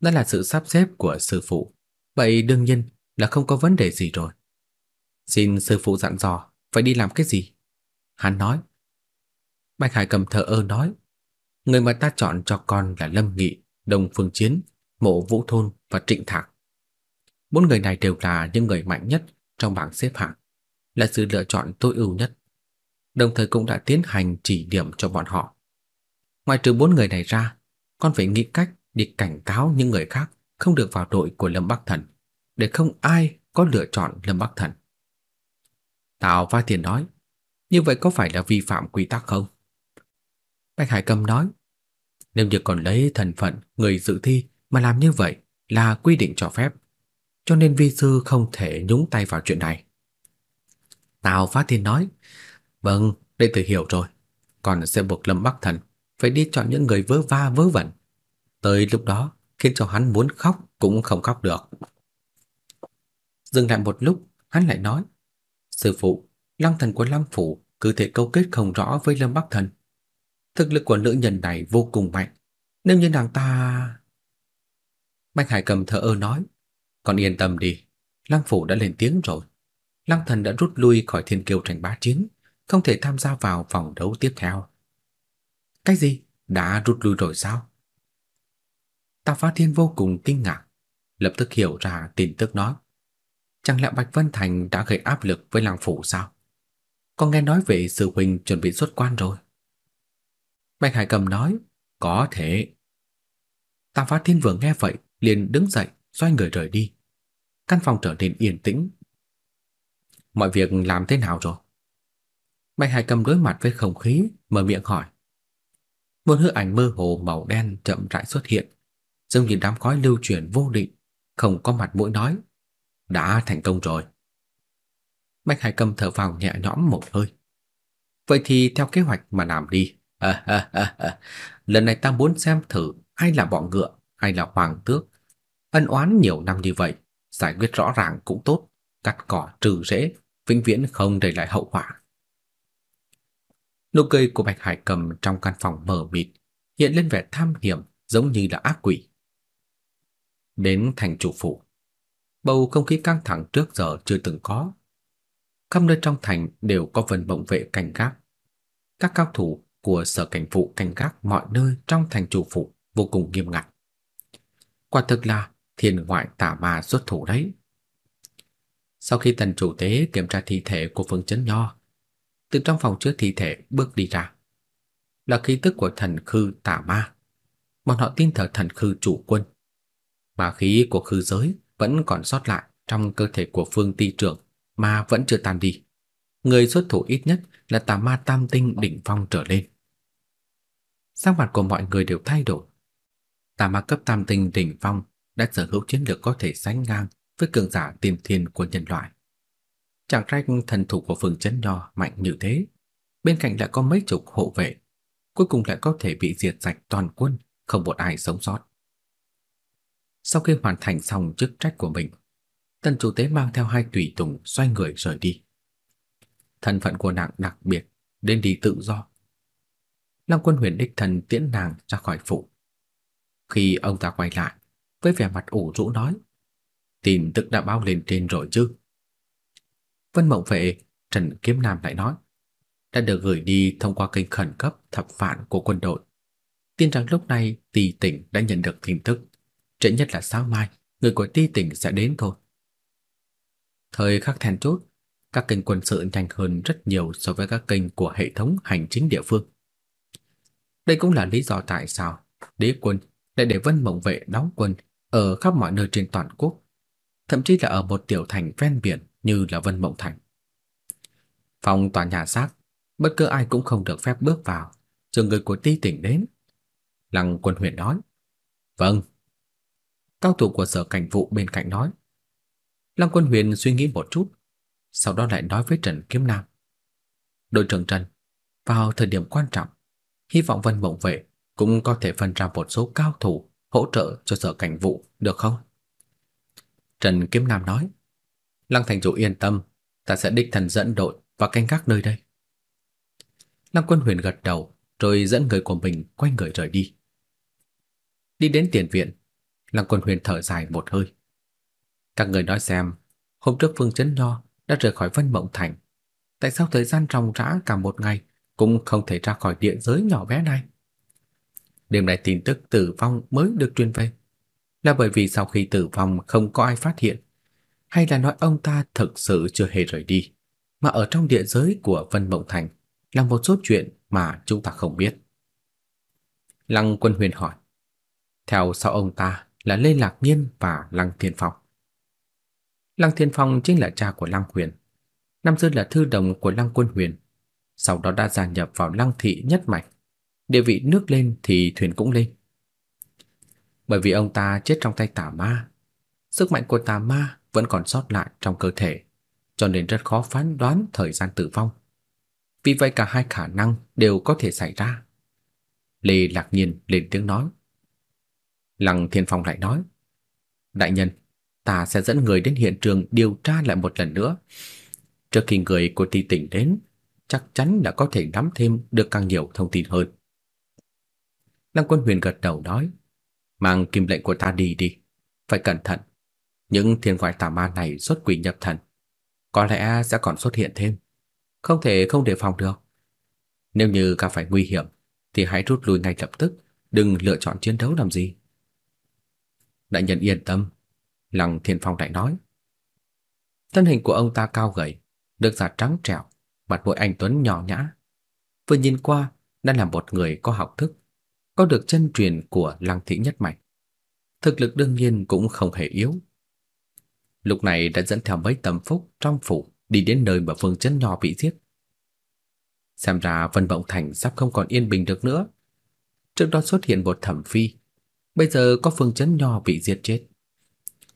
Đó là sự sắp xếp của sư phụ, vậy đương nhiên là không có vấn đề gì rồi. Xin sư phụ dặn dò phải đi làm cái gì? Hắn nói. Bạch Hải cầm thờ ơ nói, người mà ta chọn cho con là Lâm Nghị, Đồng Phương Chiến, Mộ Vũ Thôn và Trịnh Thạc. Bốn người này đều là những người mạnh nhất trong bảng xếp hạng, là sự lựa chọn tối ưu nhất. Đồng thời cũng đã tiến hành chỉ điểm cho bọn họ. Ngoài trừ bốn người này ra, con phải nghĩ cách đi cảnh cáo những người khác không được vào đội của Lâm Bắc Thần, để không ai có lựa chọn Lâm Bắc Thần. Tào Va Tiền nói, như vậy có phải là vi phạm quy tắc không? Bạch Hải Cầm nói, nếu như còn lấy thần phận người dự thi mà làm như vậy là quy định cho phép, cho nên vi sư không thể nhúng tay vào chuyện này. Tào phá Thiên nói, vâng, đệ tử hiểu rồi, còn sẽ buộc Lâm Bắc Thần phải đi chọn những người vớ va vớ vẩn. Tới lúc đó, khiến cho hắn muốn khóc cũng không khóc được. Dừng lại một lúc, hắn lại nói, sư phụ, Lăng thần của Lăng phủ cứ thể câu kết không rõ với Lâm Bắc Thần. Thực lực của nữ nhân này vô cùng mạnh, nếu như nàng ta... Bạch Hải cầm thở ơ nói, còn yên tâm đi, Lăng phủ đã lên tiếng rồi. Lăng thần đã rút lui khỏi thiên kiêu tranh bá chiến, không thể tham gia vào vòng đấu tiếp theo. Cái gì? Đã rút lui rồi sao? Tào Phá Thiên vô cùng kinh ngạc, lập tức hiểu ra tin tức nói. Chẳng lẽ Bạch Vân Thành đã gây áp lực với làng phủ sao? Con nghe nói về sư huynh chuẩn bị xuất quan rồi. Bạch Hải Cầm nói, có thể. Tào Phá Thiên vừa nghe vậy, liền đứng dậy, xoay người rời đi. Căn phòng trở nên yên tĩnh. Mọi việc làm thế nào rồi? Bạch Hải Cầm đối mặt với không khí, mở miệng hỏi. Một hư ảnh mơ hồ màu đen chậm rãi xuất hiện, giống như đám khói lưu chuyển vô định, không có mặt mũi nói, đã thành công rồi. Bạch Hải Cầm thở vào nhẹ nhõm một hơi. Vậy thì theo kế hoạch mà làm đi. À, à, à, à. Lần này ta muốn xem thử ai là bọn ngựa, ai là hoàng tước. Ân oán nhiều năm như vậy, giải quyết rõ ràng cũng tốt, cắt cỏ trừ rễ, vĩnh viễn không để lại hậu quả. Nụ cười của Bạch Hải Cầm trong căn phòng mờ mịt hiện lên vẻ tham hiểm giống như là ác quỷ. Đến thành chủ phủ, bầu không khí căng thẳng trước giờ chưa từng có. Khắp nơi trong thành đều có vân bổng vệ canh gác. Các cao thủ của sở cảnh vụ canh gác mọi nơi trong thành chủ phủ vô cùng nghiêm ngặt. Quả thực là thiên ngoại tả ma xuất thủ đấy. Sau khi tần chủ tế kiểm tra thi thể của Phương Chấn Nho, từ trong phòng chứa thi thể bước đi ra. Là khí tức của thần khư tà ma. Bọn họ tin thờ thần khư chủ quân. Mà khí của khư giới vẫn còn sót lại trong cơ thể của Phương Ti trưởng mà vẫn chưa tan đi. Người xuất thủ ít nhất là tà ma tam tinh đỉnh phong trở lên. Sắc mặt của mọi người đều thay đổi. Tà ma cấp tam tinh đỉnh phong đã sở hữu chiến lược có thể sánh ngang với cường giả tiên thiên của nhân loại. Chẳng trách thần thủ của phường chấn nho mạnh như thế, bên cạnh lại có mấy chục hộ vệ, cuối cùng lại có thể bị diệt sạch toàn quân, không một ai sống sót. Sau khi hoàn thành xong chức trách của mình, tần chủ tế mang theo hai tùy tùng xoay người rời đi. Thân phận của nàng đặc biệt, đến đi tự do. Lăng Quân Huyền đích thần tiễn nàng ra khỏi phủ. Khi ông ta quay lại, với vẻ mặt ủ rũ nói: "Tin tức đã báo lên trên rồi chứ?" Vân Mộng Vệ, Trần Kiếm Nam lại nói: "Đã được gửi đi thông qua kênh khẩn cấp thập phản của quân đội. Tin rằng lúc này Tỳ tỉnh đã nhận được tin tức, trễ nhất là sáng mai, người của Tỳ tỉnh sẽ đến thôi." Thời khắc then chốt, các kênh quân sự nhanh hơn rất nhiều so với các kênh của hệ thống hành chính địa phương. Đây cũng là lý do tại sao đế quân lại để Vân Mộng Vệ đóng quân ở khắp mọi nơi trên toàn quốc, thậm chí là ở một tiểu thành ven biển như là Vân Mộng Thành. Phòng tòa nhà xác, bất cứ ai cũng không được phép bước vào, trừ người của ti tỉnh đến. Lăng Quân Huyền nói: "Vâng." Cao thủ của sở cảnh vụ bên cạnh nói. Lăng Quân Huyền suy nghĩ một chút, sau đó lại nói với Trần Kiếm Nam: "Đội trưởng Trần, vào thời điểm quan trọng, hy vọng Vân Mộng Vệ cũng có thể phân ra một số cao thủ hỗ trợ cho sở cảnh vụ, được không?" Trần Kiếm Nam nói: "Lăng thành chủ yên tâm, ta sẽ đích thân dẫn đội và canh gác nơi đây." Lăng Quân Huyền gật đầu, rồi dẫn người của mình quay người rời đi. Đi đến tiền viện, Lăng Quân Huyền thở dài một hơi. Các người nói xem, hôm trước Phương Chấn Nho đã rời khỏi Vân Mộng Thành, tại sao thời gian ròng rã cả một ngày cũng không thể ra khỏi địa giới nhỏ bé này? Đêm nay tin tức tử vong mới được truyền về, là bởi vì sau khi tử vong không có ai phát hiện, hay là nói ông ta thực sự chưa hề rời đi, mà ở trong địa giới của Vân Mộng Thành là một số chuyện mà chúng ta không biết. Lăng Quân Huyền hỏi. Theo sau ông ta là Lê Lạc Nhiên và Lăng Thiên Phong. Lăng Thiên Phong chính là cha của Lăng Huyền. Năm xưa là thư đồng của Lăng Quân Huyền, sau đó đã gia nhập vào Lăng thị nhất mạch. Địa vị nước lên thì thuyền cũng lên. Bởi vì ông ta chết trong tay tà ma, sức mạnh của tà ma vẫn còn sót lại trong cơ thể, cho nên rất khó phán đoán thời gian tử vong. Vì vậy cả hai khả năng đều có thể xảy ra. Lê Lạc Nhiên lên tiếng nói. Lăng Thiên Phong lại nói: "Đại nhân, ta sẽ dẫn người đến hiện trường điều tra lại một lần nữa. Trước khi người của Ti tỉnh đến, chắc chắn là có thể nắm thêm được càng nhiều thông tin hơn." Lăng Quân Huyền gật đầu nói: "Mang kim lệnh của ta đi đi, phải cẩn thận. Những thiên ngoại tà ma này xuất quỷ nhập thần, có lẽ sẽ còn xuất hiện thêm, không thể không đề phòng được. Nếu như gặp phải nguy hiểm thì hãy rút lui ngay lập tức, đừng lựa chọn chiến đấu làm gì." Đại nhân yên tâm, Lăng Thiên Phong lại nói. Thân hình của ông ta cao gầy, được da trắng trẻo, mặt mũi anh tuấn nhỏ nhã. Vừa nhìn qua, đã là một người có học thức, có được chân truyền của Lăng thị nhất mạch. Thực lực đương nhiên cũng không hề yếu. Lúc này đã dẫn theo mấy tầm phúc trong phủ đi đến nơi mà Phương Chấn Nho bị giết. Xem ra Vân Bộng Thành sắp không còn yên bình được nữa. Trước đó xuất hiện một thẩm phi, bây giờ có Phương Chấn Nho bị giết chết.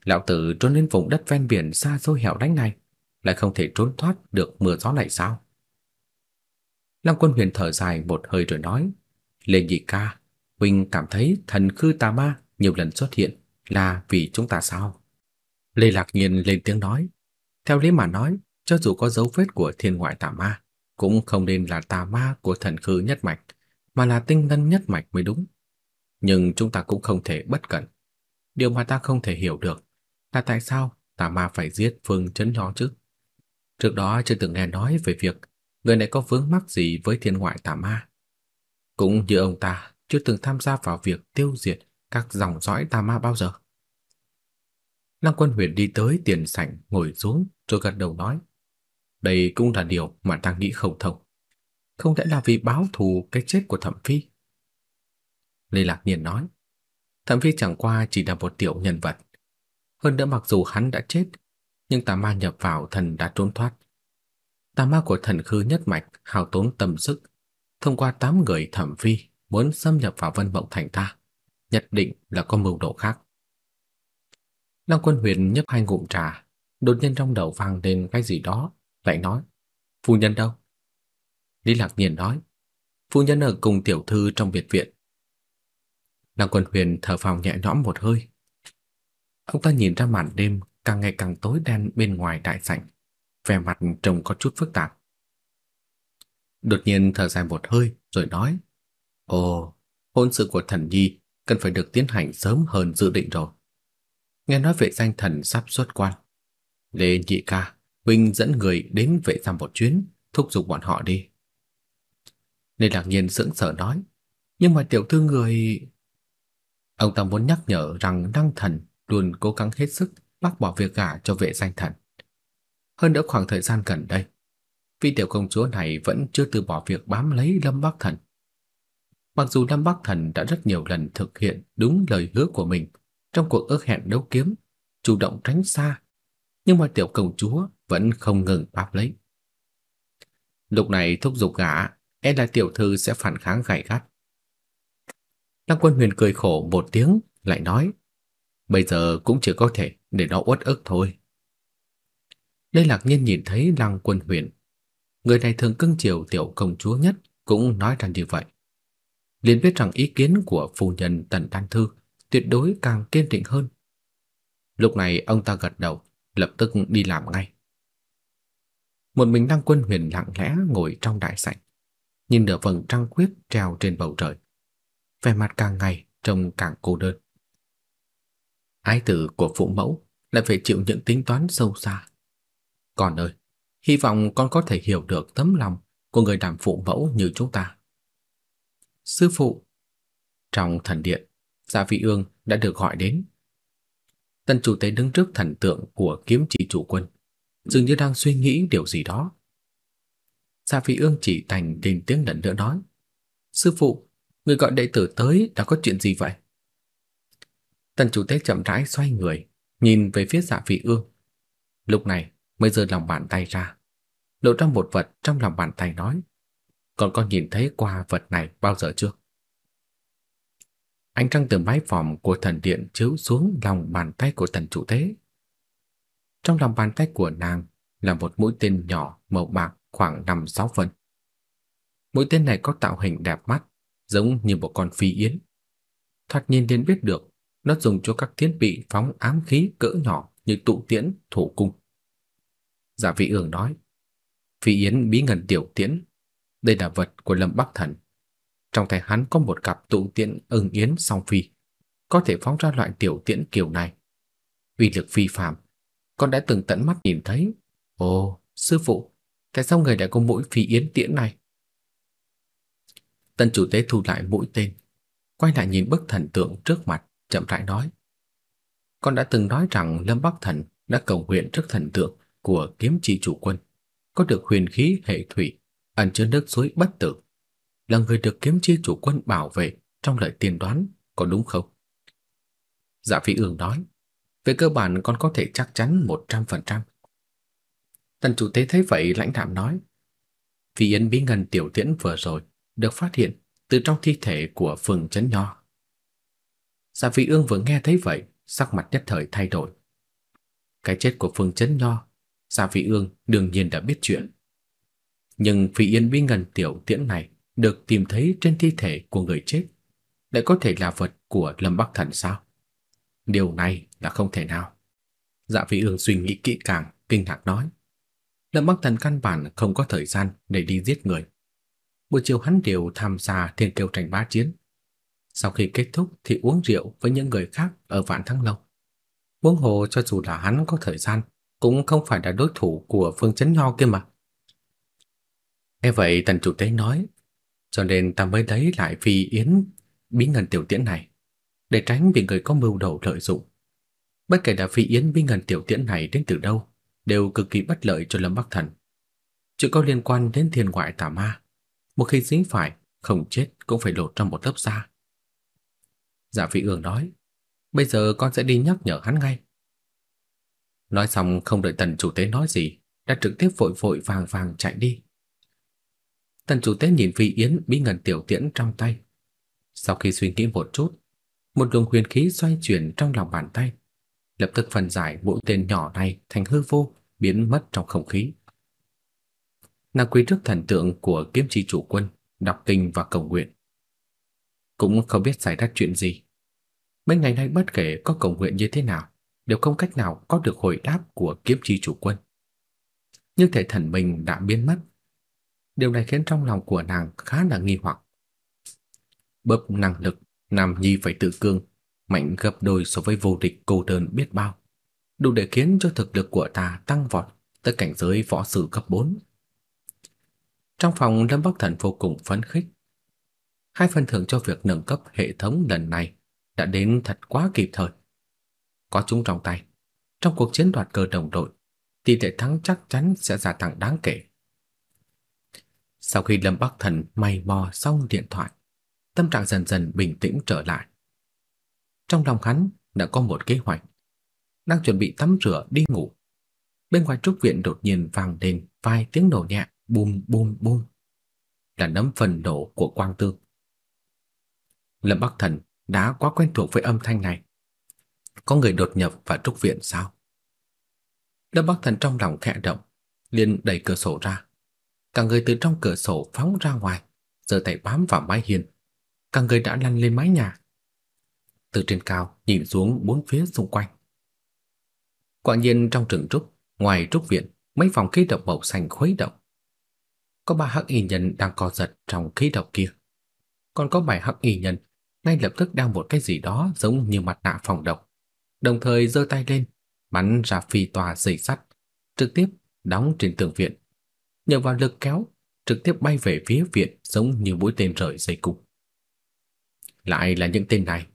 Lão tử trốn đến vùng đất ven biển xa xôi hẻo lánh này, lại không thể trốn thoát được mưa gió này sao? Lăng Quân Huyền thở dài một hơi rồi nói: "Lê Nhị ca, huynh cảm thấy thần khư tà ma nhiều lần xuất hiện là vì chúng ta sao?" Lê Lạc Nhiên lên tiếng nói: "Theo lý mà nói, cho dù có dấu vết của thiên ngoại tà ma, cũng không nên là tà ma của thần khư nhất mạch, mà là tinh ngân nhất mạch mới đúng. Nhưng chúng ta cũng không thể bất cẩn. Điều mà ta không thể hiểu được là tại sao tà ma phải giết Phương Chấn Nho chứ? Trước đó chưa từng nghe nói về việc người này có vướng mắc gì với thiên ngoại tà ma. Cũng như ông ta chưa từng tham gia vào việc tiêu diệt các dòng dõi tà ma bao giờ. Lăng Quân Huyền đi tới tiền sảnh ngồi xuống rồi gật đầu nói: "Đây cũng là điều mà ta nghĩ không thông. Không thể là vì báo thù cái chết của Thẩm Phi." Lê Lạc Nhiên nói: "Thẩm Phi chẳng qua chỉ là một tiểu nhân vật, hơn nữa mặc dù hắn đã chết, nhưng tà ma nhập vào thần đã trốn thoát. Tà ma của thần khư nhất mạch hao tốn tâm sức, thông qua tám người thẩm phi muốn xâm nhập vào Vân Mộng thành ta, nhất định là có mưu đồ khác. Lăng Quân Huyền nhấp hai ngụm trà, đột nhiên trong đầu vang lên cái gì đó, lại nói: "Phu nhân đâu?" Lý Lạc Nhiên nói: "Phu nhân ở cùng tiểu thư trong biệt viện." Lăng Quân Huyền thở phào nhẹ nhõm một hơi, Ông ta nhìn ra màn đêm càng ngày càng tối đen bên ngoài đại sảnh, vẻ mặt trông có chút phức tạp. Đột nhiên thở dài một hơi rồi nói, Ồ, hôn sự của thần nhi cần phải được tiến hành sớm hơn dự định rồi. Nghe nói vệ danh thần sắp xuất quan. Lê nhị ca, Huynh dẫn người đến vệ giam một chuyến, thúc giục bọn họ đi. Lê lạc nhiên sững sờ nói, nhưng mà tiểu thư người... Ông ta muốn nhắc nhở rằng năng thần luôn cố gắng hết sức bác bỏ việc gả cho vệ danh thần. Hơn nữa khoảng thời gian gần đây, vị tiểu công chúa này vẫn chưa từ bỏ việc bám lấy Lâm Bắc Thần. Mặc dù Nam Bắc Thần đã rất nhiều lần thực hiện đúng lời hứa của mình trong cuộc ước hẹn đấu kiếm, chủ động tránh xa, nhưng mà tiểu công chúa vẫn không ngừng bám lấy. Lúc này thúc giục gã, e là tiểu thư sẽ phản kháng gay gắt. Lăng Quân Huyền cười khổ một tiếng, lại nói: "Bây giờ cũng chỉ có thể để nó uất ức thôi." Lê Lạc Nhiên nhìn thấy Lăng Quân Huyền, người này thường cưng chiều tiểu công chúa nhất, cũng nói ra như vậy liền biết rằng ý kiến của phu nhân Tần Đan Thư tuyệt đối càng kiên định hơn. Lúc này ông ta gật đầu, lập tức đi làm ngay. Một mình đăng Quân Huyền lặng lẽ ngồi trong đại sảnh, nhìn nửa vầng trăng khuyết treo trên bầu trời. Vẻ mặt càng ngày trông càng cô đơn. Ái tử của phụ mẫu lại phải chịu những tính toán sâu xa. Con ơi, hy vọng con có thể hiểu được tấm lòng của người làm phụ mẫu như chúng ta. Sư phụ, trong thần điện, Gia Vị Ương đã được gọi đến. Tân chủ tế đứng trước thần tượng của kiếm chỉ chủ quân, dường như đang suy nghĩ điều gì đó. Gia Vị Ương chỉ thành đình tiếng lần nữa nói: "Sư phụ, người gọi đệ tử tới đã có chuyện gì vậy?" Tần chủ tế chậm rãi xoay người, nhìn về phía Dạ Vị Ương. Lúc này mới giơ lòng bàn tay ra, lộ ra một vật trong lòng bàn tay nói: "Còn con nhìn thấy qua vật này bao giờ chưa?" Ánh trăng từ mái vòm của thần điện chiếu xuống lòng bàn tay của tần chủ tế. Trong lòng bàn tay của nàng là một mũi tên nhỏ màu bạc khoảng 5-6 phân. Mũi tên này có tạo hình đẹp mắt, giống như một con phi yến. Thoạt nhìn liền biết được nó dùng cho các thiết bị phóng ám khí cỡ nhỏ như tụ tiễn, thủ cung. Giả vị ương nói, phi yến bí ngần tiểu tiễn, đây là vật của Lâm Bắc Thần. Trong tay hắn có một cặp tụ tiễn ưng yến song phi, có thể phóng ra loại tiểu tiễn kiểu này. Uy lực phi phàm, con đã từng tận mắt nhìn thấy. Ồ, sư phụ, tại sao người lại có mũi phi yến tiễn này? Tân chủ tế thu lại mũi tên, quay lại nhìn bức thần tượng trước mặt, chậm rãi nói: "Con đã từng nói rằng Lâm Bắc Thần đã cầu nguyện trước thần tượng của kiếm chi chủ quân, có được huyền khí hệ thủy, ẩn chứa nước suối bất tử, là người được kiếm chi chủ quân bảo vệ trong lời tiên đoán, có đúng không?" Dạ Phi Ương nói: "Về cơ bản con có thể chắc chắn 100%." Tần chủ tế thấy vậy lãnh đạm nói: "Phi Yến bí ngân tiểu tiễn vừa rồi được phát hiện từ trong thi thể của Phường Chấn Nho." Dạ Phi Ương vừa nghe thấy vậy, sắc mặt nhất thời thay đổi. Cái chết của Phương Chấn Nho, Dạ Phi Ương đương nhiên đã biết chuyện. Nhưng Phi Yên bí ngân tiểu tiễn này được tìm thấy trên thi thể của người chết, lại có thể là vật của Lâm Bắc Thần sao? Điều này là không thể nào. Dạ Phi Ương suy nghĩ kỹ càng, kinh ngạc nói: Lâm Bắc Thần căn bản không có thời gian để đi giết người. Buổi chiều hắn đều tham gia thiên kiêu tranh bá chiến. Sau khi kết thúc thì uống rượu với những người khác ở Vạn Thắng Lâu. uống hồ cho dù là hắn có thời gian, cũng không phải là đối thủ của Phương Chấn Nho kia mà. Nghe vậy tần chủ tế nói, cho nên ta mới lấy lại phi yến bí ngân tiểu tiễn này, để tránh bị người có mưu đồ lợi dụng. Bất kể là phi yến bí ngân tiểu tiễn này đến từ đâu, đều cực kỳ bất lợi cho Lâm Bắc Thần. Chuyện có liên quan đến thiên ngoại tà ma, một khi dính phải, không chết cũng phải lột trong một lớp da. Dạ Phi Ương nói, bây giờ con sẽ đi nhắc nhở hắn ngay. Nói xong không đợi tần chủ tế nói gì, đã trực tiếp vội vội vàng vàng chạy đi. Tần chủ tế nhìn Phi Yến bí ngần tiểu tiễn trong tay. Sau khi suy nghĩ một chút, một luồng huyền khí xoay chuyển trong lòng bàn tay, lập tức phân giải mũi tên nhỏ này thành hư vô, biến mất trong không khí. Nàng quỳ trước thần tượng của kiếm chi chủ quân, đọc kinh và cầu nguyện. Cũng không biết xảy ra chuyện gì. Mấy ngày nay bất kể có cầu nguyện như thế nào, đều không cách nào có được hồi đáp của kiếm chi chủ quân. Nhưng thể thần mình đã biến mất. Điều này khiến trong lòng của nàng khá là nghi hoặc. bấp năng lực, Nam Nhi phải tự cương, mạnh gấp đôi so với vô địch cô đơn biết bao, đủ để khiến cho thực lực của ta tăng vọt tới cảnh giới võ sư cấp 4. Trong phòng Lâm Bắc Thần vô cùng phấn khích. Hai phần thưởng cho việc nâng cấp hệ thống lần này đã đến thật quá kịp thời. Có chúng trong tay, trong cuộc chiến đoạt cơ đồng đội, tỷ lệ thắng chắc chắn sẽ gia tăng đáng kể. Sau khi Lâm Bắc Thần may mò xong điện thoại, tâm trạng dần dần bình tĩnh trở lại. Trong lòng hắn đã có một kế hoạch, đang chuẩn bị tắm rửa đi ngủ. Bên ngoài trúc viện đột nhiên vang lên vài tiếng nổ nhẹ, bùm bùm bùm. Là nấm phần nổ của quang tương. Lâm Bắc Thần đã quá quen thuộc với âm thanh này. Có người đột nhập vào trúc viện sao? Lâm Bắc Thần trong lòng khẽ động, liền đẩy cửa sổ ra. Cả người từ trong cửa sổ phóng ra ngoài, giơ tay bám vào mái hiên. Cả người đã lăn lên mái nhà. Từ trên cao nhìn xuống bốn phía xung quanh. Quả nhiên trong rừng trúc, ngoài trúc viện, mấy phòng khí độc màu xanh khuấy động. Có ba hắc y nhân đang co giật trong khí độc kia. Còn có bảy hắc y nhân ngay lập tức đang một cái gì đó giống như mặt nạ phòng độc, đồng thời giơ tay lên, bắn ra phi tòa dây sắt, trực tiếp đóng trên tường viện. Nhờ vào lực kéo, trực tiếp bay về phía viện giống như mũi tên rời dây cung. Lại là những tên này.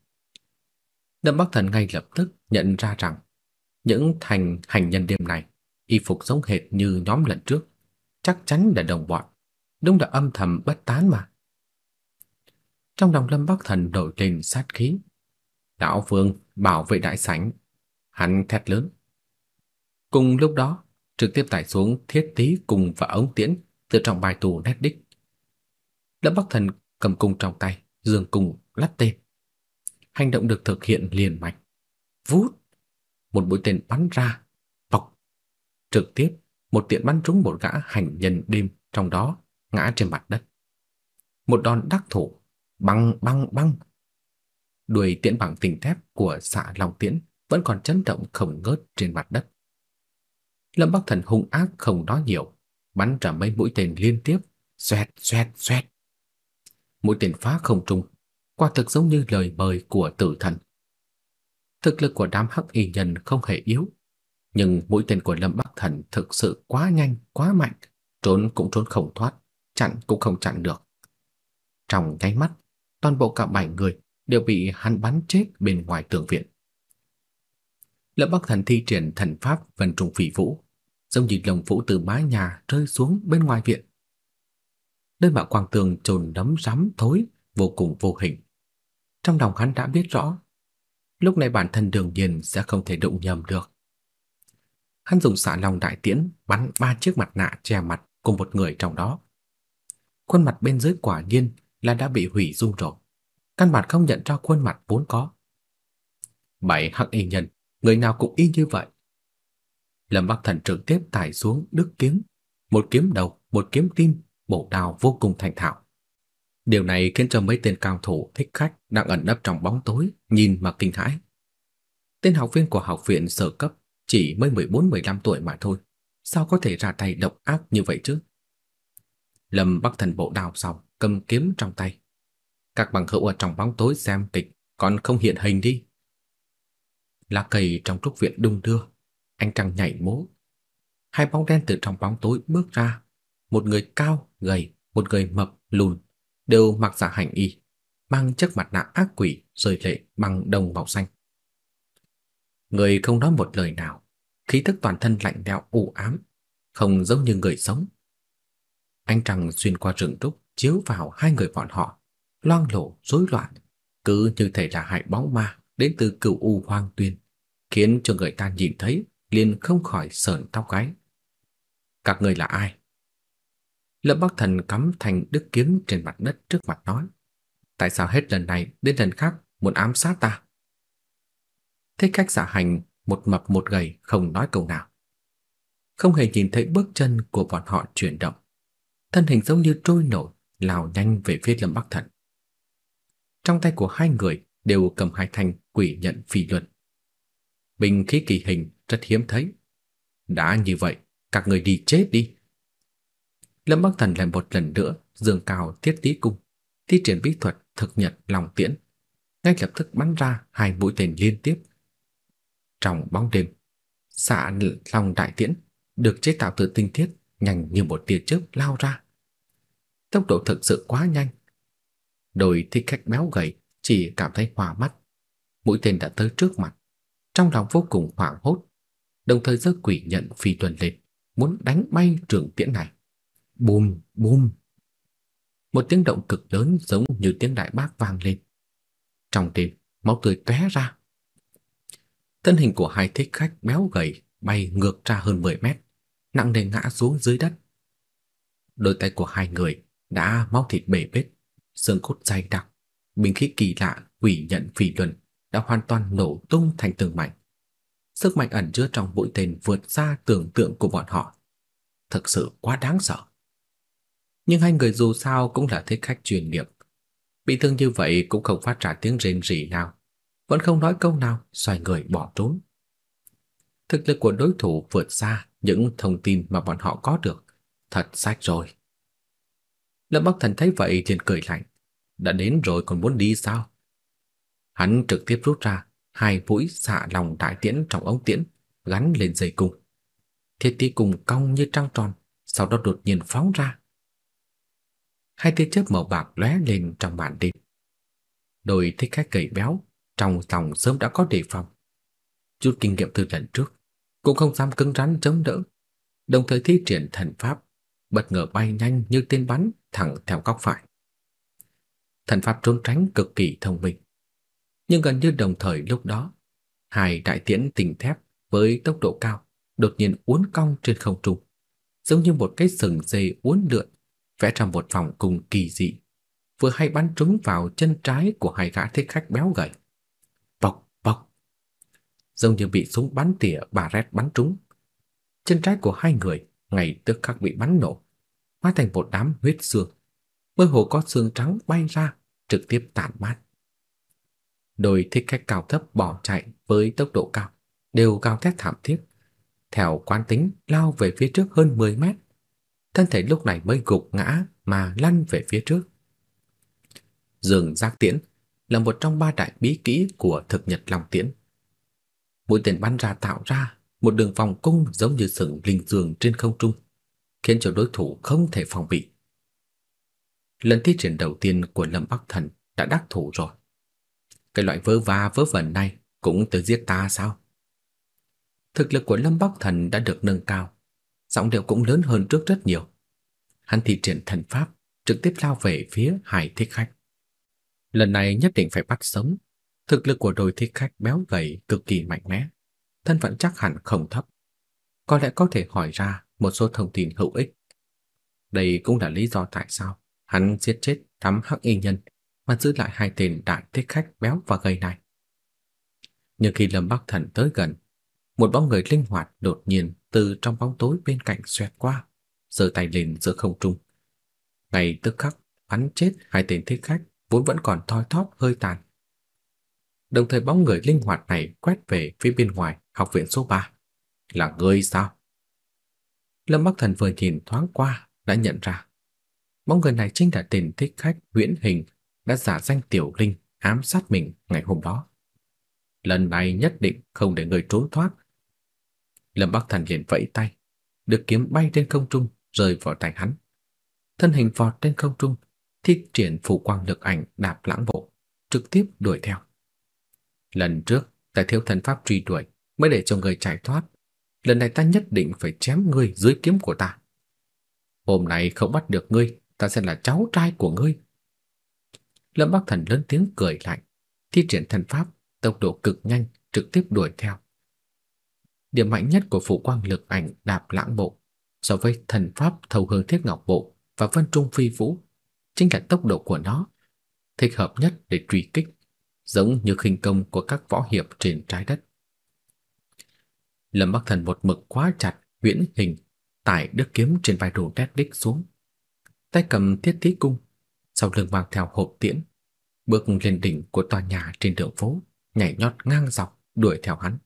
Lâm Bắc Thần ngay lập tức nhận ra rằng những thành hành nhân đêm này y phục giống hệt như nhóm lần trước, chắc chắn là đồng bọn, đúng là âm thầm bất tán mà. Trong lòng Lâm Bắc Thần nổi lên sát khí. Lão Vương bảo vệ đại sảnh, hắn thét lớn. Cùng lúc đó, trực tiếp tải xuống thiết tí cùng và ống tiễn từ trong bài tù nét đích. Lâm Bắc Thần cầm cung trong tay, dương cung lắp tên. Hành động được thực hiện liền mạch. Vút, một mũi tên bắn ra, bọc. Trực tiếp, một tiện bắn trúng một gã hành nhân đêm trong đó, ngã trên mặt đất. Một đòn đắc thủ, băng băng băng. Đuôi tiễn bằng tình thép của xạ long tiễn vẫn còn chấn động không ngớt trên mặt đất. Lâm Bắc Thần hung ác không nói nhiều, bắn ra mấy mũi tên liên tiếp, xoẹt xoẹt xoẹt. Mũi tên phá không trung, quả thực giống như lời mời của tử thần. Thực lực của đám hắc y nhân không hề yếu, nhưng mũi tên của Lâm Bắc Thần thực sự quá nhanh, quá mạnh, trốn cũng trốn không thoát, chặn cũng không chặn được. Trong nháy mắt, toàn bộ cả bảy người đều bị hắn bắn chết bên ngoài tường viện. Lâm Bắc Thần thi triển thần pháp vân trùng phỉ vũ, giống như lồng vũ từ mái nhà rơi xuống bên ngoài viện. Đôi mà quang tường trồn đấm rắm thối vô cùng vô hình. Trong lòng hắn đã biết rõ, lúc này bản thân Đường Nhiên sẽ không thể đụng nhầm được. Hắn dùng xạ lòng đại tiễn bắn ba chiếc mặt nạ che mặt cùng một người trong đó. Khuôn mặt bên dưới quả nhiên là đã bị hủy dung rồi. Căn bản không nhận ra khuôn mặt vốn có. Bảy hắc y nhân, người nào cũng y như vậy. Lâm Bắc Thần trực tiếp tải xuống đứt kiếm, một kiếm đầu, một kiếm tim, bộ đào vô cùng thành thạo. Điều này khiến cho mấy tên cao thủ thích khách đang ẩn nấp trong bóng tối nhìn mà kinh hãi. Tên học viên của học viện sở cấp chỉ mới 14-15 tuổi mà thôi, sao có thể ra tay độc ác như vậy chứ? Lâm Bắc Thần bộ đào xong, cầm kiếm trong tay. Các bằng hữu ở trong bóng tối xem kịch, còn không hiện hình đi. Lá cây trong trúc viện đung đưa, anh trăng nhảy múa. Hai bóng đen từ trong bóng tối bước ra, một người cao, gầy, một người mập, lùn, đều mặc dạ giả hành y, mang chiếc mặt nạ ác quỷ rời lệ bằng đồng màu xanh. Người không nói một lời nào, khí tức toàn thân lạnh lẽo u ám, không giống như người sống. Ánh trăng xuyên qua rừng trúc chiếu vào hai người bọn họ, loang lổ rối loạn, cứ như thể là hai bóng ma đến từ cửu u hoang tuyên, khiến cho người ta nhìn thấy liền không khỏi sởn tóc gáy. Các người là ai? Lâm Bắc Thần cắm thành đức kiếm trên mặt đất trước mặt nói, tại sao hết lần này đến lần khác muốn ám sát ta? Thế cách giả hành một mập một gầy không nói câu nào. Không hề nhìn thấy bước chân của bọn họ chuyển động. Thân hình giống như trôi nổi, lao nhanh về phía Lâm Bắc Thần. Trong tay của hai người đều cầm hai thanh quỷ nhận phi luận. Bình khí kỳ hình rất hiếm thấy. Đã như vậy, các người đi chết đi. Lâm Bắc Thần lại một lần nữa dương cao thiết tí cung, thi triển bí thuật thực nhật lòng tiễn, ngay lập tức bắn ra hai mũi tên liên tiếp. Trong bóng đêm, xạ lòng đại tiễn được chế tạo từ tinh thiết, nhanh như một tia chớp lao ra. Tốc độ thực sự quá nhanh. Đôi thích khách béo gầy chỉ cảm thấy hoa mắt. Mũi tên đã tới trước mặt, trong lòng vô cùng hoảng hốt, đồng thời giơ quỷ nhận phi tuần lên, muốn đánh bay trường tiễn này. Bùm, bùm. Một tiếng động cực lớn giống như tiếng đại bác vang lên. Trong đêm, máu tươi tóe ra. Thân hình của hai thích khách béo gầy bay ngược ra hơn 10 mét, nặng nề ngã xuống dưới đất. Đôi tay của hai người đã máu thịt bể bết, xương cốt dày đặc, binh khí kỳ lạ quỷ nhận phi luân đã hoàn toàn nổ tung thành từng mảnh. Sức mạnh ẩn chứa trong mũi tên vượt xa tưởng tượng của bọn họ. Thực sự quá đáng sợ. Nhưng hai người dù sao cũng là thích khách chuyên nghiệp. Bị thương như vậy cũng không phát ra tiếng rên rỉ nào, vẫn không nói câu nào, xoay người bỏ trốn. Thực lực của đối thủ vượt xa những thông tin mà bọn họ có được, thật sách rồi. Lâm Bắc Thần thấy vậy liền cười lạnh, đã đến rồi còn muốn đi sao? Hắn trực tiếp rút ra hai mũi xạ lòng đại tiễn trong ống tiễn, gắn lên dây cung. Thiết tí cùng cong như trăng tròn, sau đó đột nhiên phóng ra. Hai tia chớp màu bạc lóe lên trong màn đêm. Đôi thích khách gầy béo trong lòng sớm đã có đề phòng. Chút kinh nghiệm từ lần trước, cũng không dám cứng rắn chống đỡ, đồng thời thi triển thần pháp, bất ngờ bay nhanh như tên bắn thẳng theo góc phải. Thần pháp trốn tránh cực kỳ thông minh. Nhưng gần như đồng thời lúc đó, hai đại tiễn tình thép với tốc độ cao đột nhiên uốn cong trên không trung, giống như một cái sừng dây uốn lượn, vẽ ra một vòng cung kỳ dị, vừa hay bắn trúng vào chân trái của hai gã thích khách béo gầy. Bọc, bọc. Giống như bị súng bắn tỉa bà bắn trúng. Chân trái của hai người ngay tức khắc bị bắn nổ, hóa thành một đám huyết xương. Mơ hồ có xương trắng bay ra, trực tiếp tản mát. Đôi thích khách cao thấp bỏ chạy với tốc độ cao, đều cao thét thảm thiết. Theo quán tính lao về phía trước hơn 10 mét. Thân thể lúc này mới gục ngã mà lăn về phía trước. Dường giác tiễn là một trong ba đại bí kỹ của thực nhật long tiễn. Mũi tên bắn ra tạo ra một đường vòng cung giống như sừng linh dương trên không trung, khiến cho đối thủ không thể phòng bị. Lần thi triển đầu tiên của Lâm Bắc Thần đã đắc thủ rồi. Cái loại vớ va vớ vẩn này cũng tới giết ta sao? Thực lực của Lâm Bắc Thần đã được nâng cao, giọng điệu cũng lớn hơn trước rất nhiều. Hắn thi triển thần pháp, trực tiếp lao về phía Hải Thích Khách. Lần này nhất định phải bắt sống. Thực lực của đôi thích khách béo gầy cực kỳ mạnh mẽ, thân phận chắc hẳn không thấp. Có lẽ có thể hỏi ra một số thông tin hữu ích. Đây cũng là lý do tại sao hắn giết chết thám hắc y nhân mà giữ lại hai tên đại thích khách béo và gầy này. Nhưng khi Lâm Bắc Thần tới gần, một bóng người linh hoạt đột nhiên từ trong bóng tối bên cạnh xoẹt qua, giơ tay lên giữa không trung. Ngay tức khắc bắn chết hai tên thích khách vốn vẫn còn thoi thóp hơi tàn. Đồng thời bóng người linh hoạt này quét về phía bên ngoài học viện số 3. Là ngươi sao? Lâm Bắc Thần vừa nhìn thoáng qua đã nhận ra. Bóng người này chính là tên thích khách huyễn hình đã giả danh tiểu linh ám sát mình ngày hôm đó. Lần này nhất định không để người trốn thoát. Lâm Bắc Thần liền vẫy tay, được kiếm bay trên không trung rơi vào tay hắn. Thân hình vọt trên không trung, thi triển phủ quang lực ảnh đạp lãng bộ, trực tiếp đuổi theo. Lần trước, ta thiếu thần pháp truy đuổi mới để cho người chạy thoát. Lần này ta nhất định phải chém ngươi dưới kiếm của ta. Hôm nay không bắt được ngươi, ta sẽ là cháu trai của ngươi. Lâm Bắc Thần lớn tiếng cười lạnh, thi triển thần pháp, tốc độ cực nhanh, trực tiếp đuổi theo. Điểm mạnh nhất của phụ quang lực ảnh đạp lãng bộ so với thần pháp thâu hương thiết ngọc bộ và vân trung phi vũ chính là tốc độ của nó, thích hợp nhất để truy kích, giống như khinh công của các võ hiệp trên trái đất. Lâm Bắc Thần một mực quá chặt huyễn hình tải đứt kiếm trên vai đồ đét đích xuống, tay cầm thiết tí cung, sau lưng mang theo hộp tiễn, bước lên đỉnh của tòa nhà trên đường phố, nhảy nhót ngang dọc đuổi theo hắn.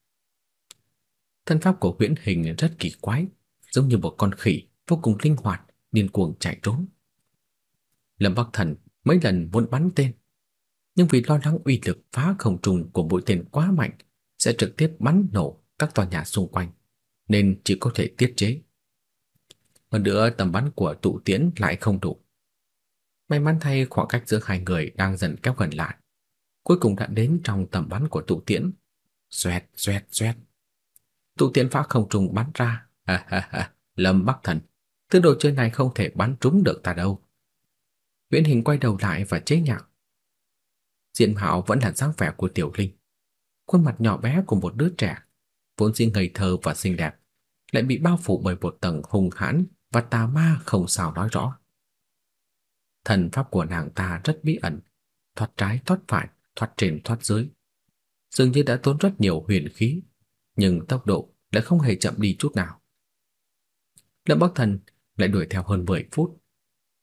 Thân pháp của huyễn hình rất kỳ quái, giống như một con khỉ vô cùng linh hoạt, điên cuồng chạy trốn. Lâm Bắc Thần mấy lần muốn bắn tên, nhưng vì lo lắng uy lực phá không trùng của mũi tên quá mạnh sẽ trực tiếp bắn nổ các tòa nhà xung quanh, nên chỉ có thể tiết chế. Hơn nữa tầm bắn của tụ tiễn lại không đủ. May mắn thay khoảng cách giữa hai người đang dần kéo gần lại. Cuối cùng đã đến trong tầm bắn của tụ tiễn. Xoẹt, xoẹt, xoẹt. Tụ tiễn phá không trùng bắn ra. Ha ha ha, Lâm Bắc Thần, thứ đồ chơi này không thể bắn trúng được ta đâu. Viễn Hình quay đầu lại và chế nhạo. Diện mạo vẫn là dáng vẻ của Tiểu Linh. Khuôn mặt nhỏ bé của một đứa trẻ, vốn dĩ ngây thơ và xinh đẹp, lại bị bao phủ bởi một tầng hung hãn và tà ma không sao nói rõ. Thần pháp của nàng ta rất bí ẩn, thoát trái thoát phải, thoát trên thoát dưới. Dường như đã tốn rất nhiều huyền khí, nhưng tốc độ đã không hề chậm đi chút nào. Lâm Bắc Thần lại đuổi theo hơn 10 phút.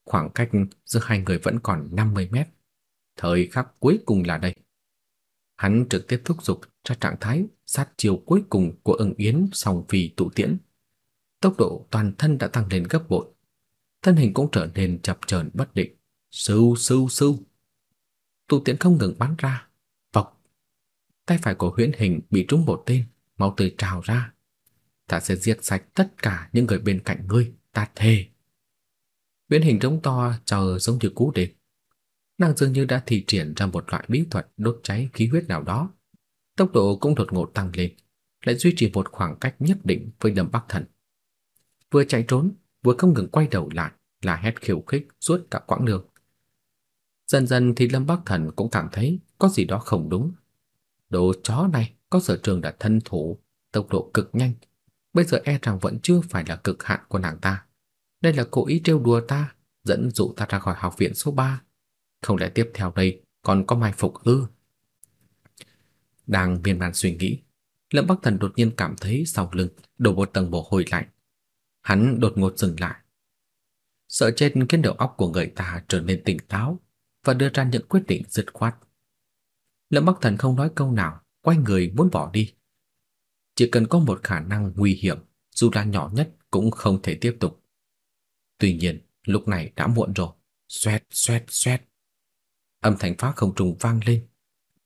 Khoảng cách giữa hai người vẫn còn 50 mét. Thời khắc cuối cùng là đây. Hắn trực tiếp thúc giục ra trạng thái sát chiều cuối cùng của ưng yến song phi tụ tiễn. Tốc độ toàn thân đã tăng lên gấp bội. Thân hình cũng trở nên chập chờn bất định. Sưu sưu sưu. Tụ tiễn không ngừng bắn ra. Vọc. Tay phải của huyễn hình bị trúng một tên, máu tươi trào ra. Ta sẽ giết sạch tất cả những người bên cạnh ngươi, ta thề. Huyễn hình trống to chờ giống như cú địch. Nàng dường như đã thi triển ra một loại bí thuật đốt cháy khí huyết nào đó. Tốc độ cũng đột ngột tăng lên, lại duy trì một khoảng cách nhất định với Lâm Bắc Thần. Vừa chạy trốn, vừa không ngừng quay đầu lại, là hét khiêu khích suốt cả quãng đường. Dần dần thì Lâm Bắc Thần cũng cảm thấy có gì đó không đúng. Đồ chó này có sở trường là thân thủ, tốc độ cực nhanh. Bây giờ e rằng vẫn chưa phải là cực hạn của nàng ta. Đây là cố ý trêu đùa ta, dẫn dụ ta ra khỏi học viện số 3. Không lẽ tiếp theo đây còn có mai phục ư? Đang miên man suy nghĩ, Lâm Bắc Thần đột nhiên cảm thấy sau lưng đổ một tầng mồ hôi lạnh. Hắn đột ngột dừng lại. Sợ chết khiến đầu óc của người ta trở nên tỉnh táo và đưa ra những quyết định dứt khoát. Lâm Bắc Thần không nói câu nào, quay người muốn bỏ đi. Chỉ cần có một khả năng nguy hiểm, dù là nhỏ nhất cũng không thể tiếp tục. Tuy nhiên, lúc này đã muộn rồi. Xoẹt, xoẹt, xoẹt. Âm thanh phá không trung vang lên.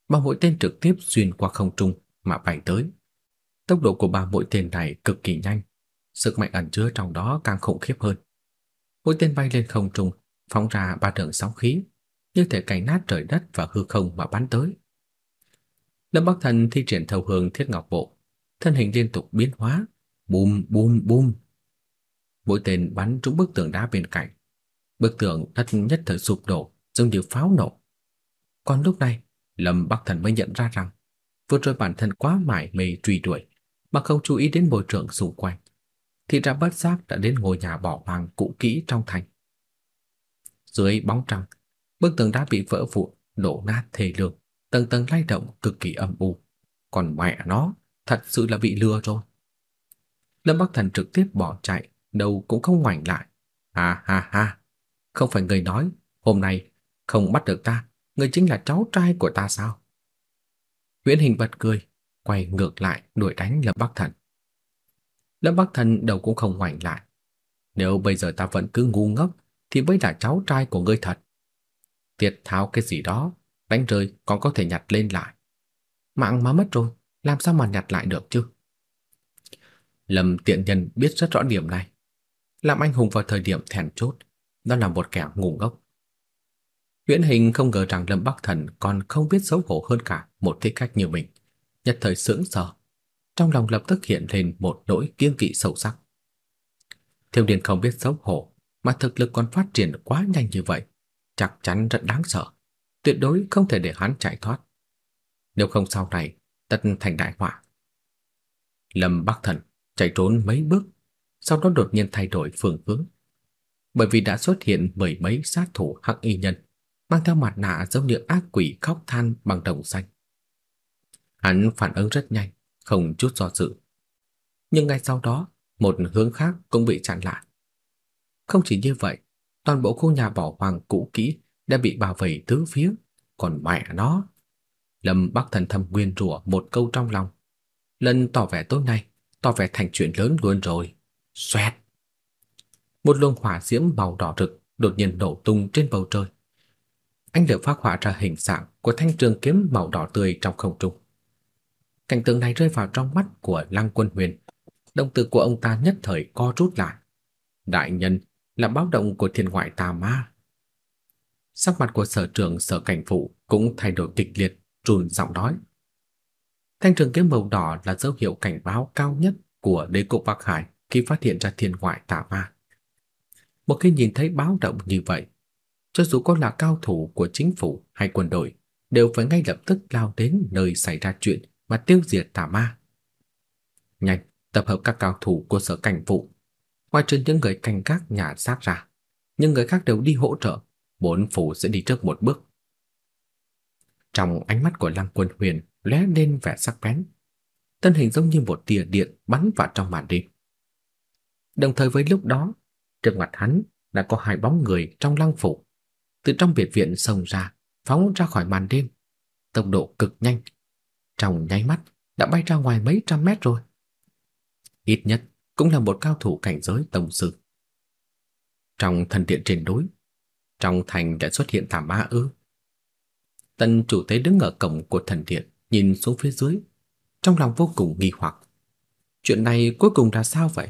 Ba mũi tên trực tiếp xuyên qua không trung mà bay tới. Tốc độ của ba mũi tên này cực kỳ nhanh, sức mạnh ẩn chứa trong đó càng khủng khiếp hơn. Mũi tên bay lên không trung, phóng ra ba đường sóng khí, như thể cày nát trời đất và hư không mà bắn tới. Lâm Bắc Thần thi triển thâu hương thiết ngọc bộ, thân hình liên tục biến hóa, bùm bùm bùm. Mũi tên bắn trúng bức tường đá bên cạnh. Bức tường đất nhất thời sụp đổ, giống như pháo nổ. Còn lúc này, Lâm Bắc Thần mới nhận ra rằng vừa rồi bản thân quá mải mê truy đuổi mà không chú ý đến môi trường xung quanh. Thì ra bất giác đã đến ngôi nhà bỏ hoang cũ kỹ trong thành. Dưới bóng trăng, bức tường đá bị vỡ vụn, đổ nát thê lương, tầng tầng lay động cực kỳ âm u. Còn mẹ nó, thật sự là bị lừa rồi. Lâm Bắc Thần trực tiếp bỏ chạy, đâu cũng không ngoảnh lại. Ha ha ha, không phải người nói, hôm nay không bắt được ta, người chính là cháu trai của ta sao? nguyễn Hình bật cười, quay ngược lại đuổi đánh Lâm Bắc Thần. Lâm Bắc Thần đầu cũng không ngoảnh lại. Nếu bây giờ ta vẫn cứ ngu ngốc thì mới là cháu trai của ngươi thật. Tiệt tháo cái gì đó, đánh rơi còn có thể nhặt lên lại. Mạng mà mất rồi, làm sao mà nhặt lại được chứ? Lâm tiện nhân biết rất rõ điểm này. Làm anh hùng vào thời điểm thèn chốt, đó là một kẻ ngu ngốc. Viễn Hình không ngờ rằng Lâm Bắc Thần còn không biết xấu hổ hơn cả một thích khách như mình. Nhất thời sững sờ, trong lòng lập tức hiện lên một nỗi kiêng kỵ sâu sắc. Thiêu Điền không biết xấu hổ, mà thực lực còn phát triển quá nhanh như vậy, chắc chắn rất đáng sợ, tuyệt đối không thể để hắn chạy thoát. Nếu không sau này, tất thành đại họa. Lâm Bắc Thần chạy trốn mấy bước, sau đó đột nhiên thay đổi phương hướng. Bởi vì đã xuất hiện mười mấy sát thủ hắc y nhân mang theo mặt nạ giống như ác quỷ khóc than bằng đồng xanh. Hắn phản ứng rất nhanh, không chút do dự. Nhưng ngay sau đó, một hướng khác cũng bị chặn lại. Không chỉ như vậy, toàn bộ khu nhà bỏ hoang cũ kỹ đã bị bao vây tứ phía, còn mẹ nó. Lâm Bắc Thần thầm nguyên rủa một câu trong lòng. Lần tỏ vẻ tối nay, tỏ vẻ thành chuyện lớn luôn rồi. Xoẹt. Một luồng hỏa diễm màu đỏ rực đột nhiên nổ tung trên bầu trời. Anh lửa phát họa ra hình dạng của thanh trường kiếm màu đỏ tươi trong không trung. Cảnh tượng này rơi vào trong mắt của Lăng Quân Huyền. Động từ của ông ta nhất thời co rút lại. Đại nhân là báo động của thiên ngoại tà ma. Sắc mặt của sở trưởng sở cảnh phụ cũng thay đổi kịch liệt, trùn giọng nói. Thanh trường kiếm màu đỏ là dấu hiệu cảnh báo cao nhất của đế quốc Bắc Hải khi phát hiện ra thiên ngoại tà ma. Một khi nhìn thấy báo động như vậy, cho dù có là cao thủ của chính phủ hay quân đội, đều phải ngay lập tức lao đến nơi xảy ra chuyện và tiêu diệt tà ma. Nhanh, tập hợp các cao thủ của sở cảnh vụ, ngoài trừ những người canh gác nhà xác ra, những người khác đều đi hỗ trợ, bốn phủ sẽ đi trước một bước. Trong ánh mắt của Lăng Quân Huyền lóe lên vẻ sắc bén, thân hình giống như một tia điện bắn vào trong màn đêm. Đồng thời với lúc đó, trước mặt hắn đã có hai bóng người trong lăng phủ, từ trong biệt viện xông ra, phóng ra khỏi màn đêm, tốc độ cực nhanh, trong nháy mắt đã bay ra ngoài mấy trăm mét rồi. Ít nhất cũng là một cao thủ cảnh giới tổng sư. Trong thần điện trên núi, trong thành đã xuất hiện thảm ma ư? tân chủ tế đứng ở cổng của thần điện, nhìn xuống phía dưới, trong lòng vô cùng nghi hoặc. Chuyện này cuối cùng là sao vậy?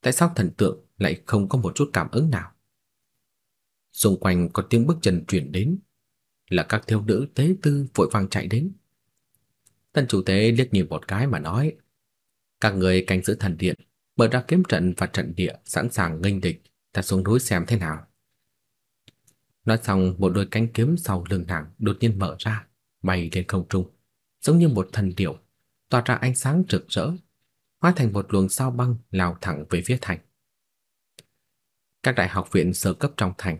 Tại sao thần tượng lại không có một chút cảm ứng nào? Xung quanh có tiếng bước chân truyền đến, là các thiếu nữ tế tư vội vàng chạy đến. Tần chủ tế liếc nhìn một cái mà nói: "Các người canh giữ thần điện, mở ra kiếm trận và trận địa sẵn sàng nghênh địch, ta xuống núi xem thế nào." Nói xong, một đôi cánh kiếm sau lưng nàng đột nhiên mở ra, bay lên không trung, giống như một thần điểu, tỏa ra ánh sáng rực rỡ, hóa thành một luồng sao băng lao thẳng về phía thành. Các đại học viện sơ cấp trong thành,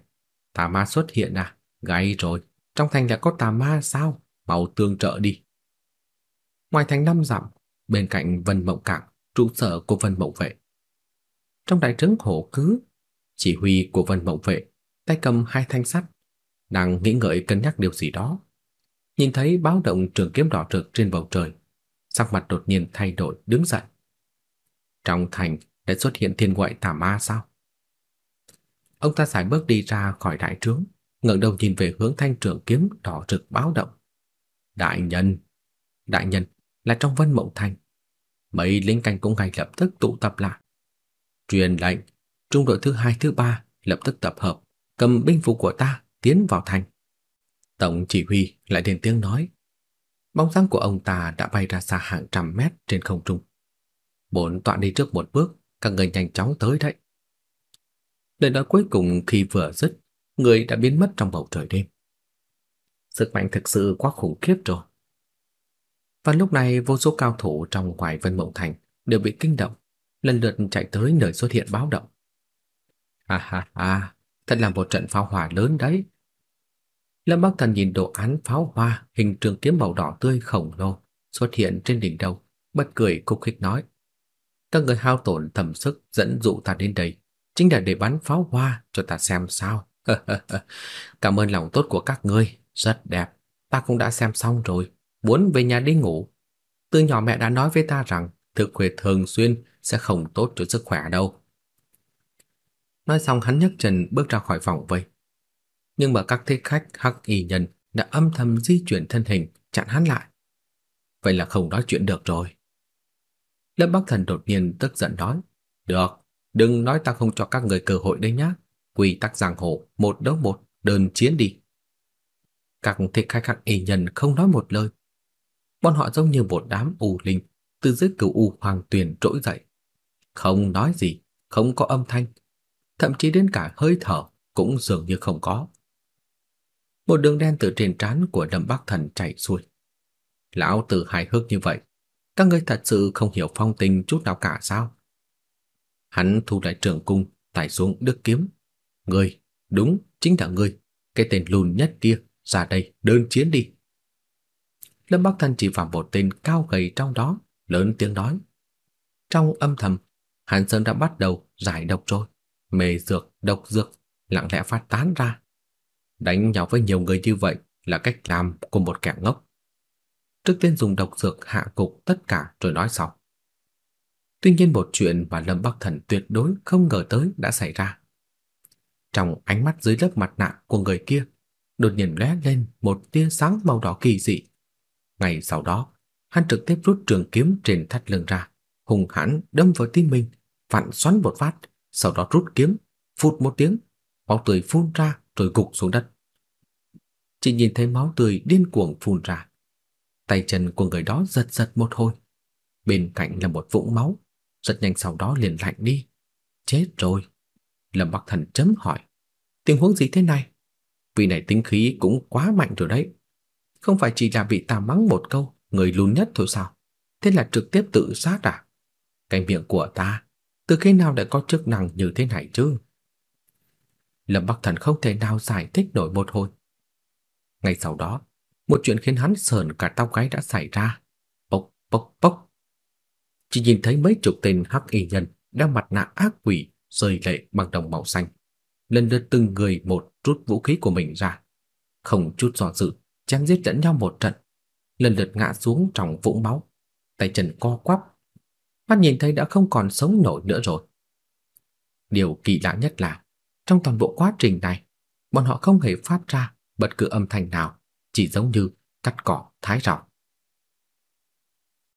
tà ma xuất hiện à? Gáy rồi, trong thành là có tà ma sao? Mau tương trợ đi. Ngoài thành năm dặm, bên cạnh Vân Mộng Cảng, trụ sở của Vân Mộng Vệ. Trong đại trướng hổ cứ, chỉ huy của Vân Mộng Vệ, tay cầm hai thanh sắt, đang nghĩ ngợi cân nhắc điều gì đó. Nhìn thấy báo động trường kiếm đỏ rực trên bầu trời, sắc mặt đột nhiên thay đổi, đứng dậy. Trong thành đã xuất hiện thiên ngoại tà ma sao? Ông ta sải bước đi ra khỏi đại trướng, ngẩng đầu nhìn về hướng thanh trường kiếm đỏ rực báo động. Đại nhân, đại nhân là trong Vân Mộng Thành. Mấy lính canh cũng ngay lập tức tụ tập lại. Truyền lệnh, trung đội thứ hai thứ ba lập tức tập hợp, cầm binh phù của ta tiến vào thành. Tổng chỉ huy lại lên tiếng nói. Bóng dáng của ông ta đã bay ra xa hàng trăm mét trên không trung. Bốn tọa đi trước một bước, các người nhanh chóng tới đấy. Lời nói cuối cùng khi vừa dứt, người đã biến mất trong bầu trời đêm. Sức mạnh thực sự quá khủng khiếp rồi. Và lúc này vô số cao thủ trong ngoài Vân Mộng Thành đều bị kinh động, lần lượt chạy tới nơi xuất hiện báo động. Ha ha ha, thật là một trận pháo hỏa lớn đấy. Lâm Bắc Thần nhìn đồ án pháo hoa hình trường kiếm màu đỏ tươi khổng lồ xuất hiện trên đỉnh đầu, bật cười cục khích nói: "Các người hao tổn tầm sức dẫn dụ ta đến đây, chính là để bắn pháo hoa cho ta xem sao." (laughs) Cảm ơn lòng tốt của các ngươi, rất đẹp. Ta cũng đã xem xong rồi, muốn về nhà đi ngủ. Từ nhỏ mẹ đã nói với ta rằng thực khuya thường xuyên sẽ không tốt cho sức khỏe đâu. Nói xong hắn nhấc chân bước ra khỏi phòng vây. Nhưng mà các thích khách hắc y nhân đã âm thầm di chuyển thân hình chặn hắn lại. Vậy là không nói chuyện được rồi. Lâm Bắc Thần đột nhiên tức giận nói, "Được, đừng nói ta không cho các người cơ hội đấy nhá. Quy tắc giang hồ, một đấu một, đơn chiến đi." Các thích khách hắc y nhân không nói một lời. Bọn họ giống như một đám u linh từ dưới cửu u hoàng tuyền trỗi dậy. Không nói gì, không có âm thanh, thậm chí đến cả hơi thở cũng dường như không có. Một đường đen từ trên trán của Lâm Bắc Thần chảy xuôi. Lão tử hài hước như vậy, các ngươi thật sự không hiểu phong tình chút nào cả sao? Hắn thu lại trường cung, tải xuống đức kiếm. Ngươi, đúng, chính là ngươi, cái tên lùn nhất kia, ra đây đơn chiến đi. Lâm Bắc Thần chỉ vào một tên cao gầy trong đó, lớn tiếng nói. Trong âm thầm, Hàn Sơn đã bắt đầu giải độc rồi mê dược, độc dược lặng lẽ phát tán ra. Đánh nhau với nhiều người như vậy là cách làm của một kẻ ngốc. Trước tiên dùng độc dược hạ cục tất cả rồi nói sau. Tuy nhiên một chuyện mà Lâm Bắc Thần tuyệt đối không ngờ tới đã xảy ra. Trong ánh mắt dưới lớp mặt nạ của người kia, đột nhiên lóe lên một tia sáng màu đỏ kỳ dị. Ngay sau đó, hắn trực tiếp rút trường kiếm trên thắt lưng ra, hùng hãn đâm vào tim mình, vặn xoắn một phát, sau đó rút kiếm, phụt một tiếng, máu tươi phun ra rồi gục xuống đất. Chỉ nhìn thấy máu tươi điên cuồng phun ra. Tay chân của người đó giật giật một hồi. Bên cạnh là một vũng máu, rất nhanh sau đó liền lạnh đi. Chết rồi. Lâm Bắc Thần chấm hỏi. Tình huống gì thế này? Vị này tính khí cũng quá mạnh rồi đấy. Không phải chỉ là bị ta mắng một câu, người lùn nhất thôi sao? Thế là trực tiếp tự sát à? Cái miệng của ta, từ khi nào lại có chức năng như thế này chứ? Lâm Bắc Thần không thể nào giải thích nổi một hồi. Ngay sau đó, một chuyện khiến hắn sờn cả tóc gáy đã xảy ra. Bốc, bốc, bốc. Chỉ nhìn thấy mấy chục tên hắc y nhân đeo mặt nạ ác quỷ rơi lệ bằng đồng màu xanh. Lần lượt từng người một rút vũ khí của mình ra. Không chút do dự, chém giết lẫn nhau một trận. Lần lượt ngã xuống trong vũng máu. Tay chân co quắp. Mắt nhìn thấy đã không còn sống nổi nữa rồi. Điều kỳ lạ nhất là trong toàn bộ quá trình này, bọn họ không hề phát ra bất cứ âm thanh nào, chỉ giống như cắt cỏ thái rọc.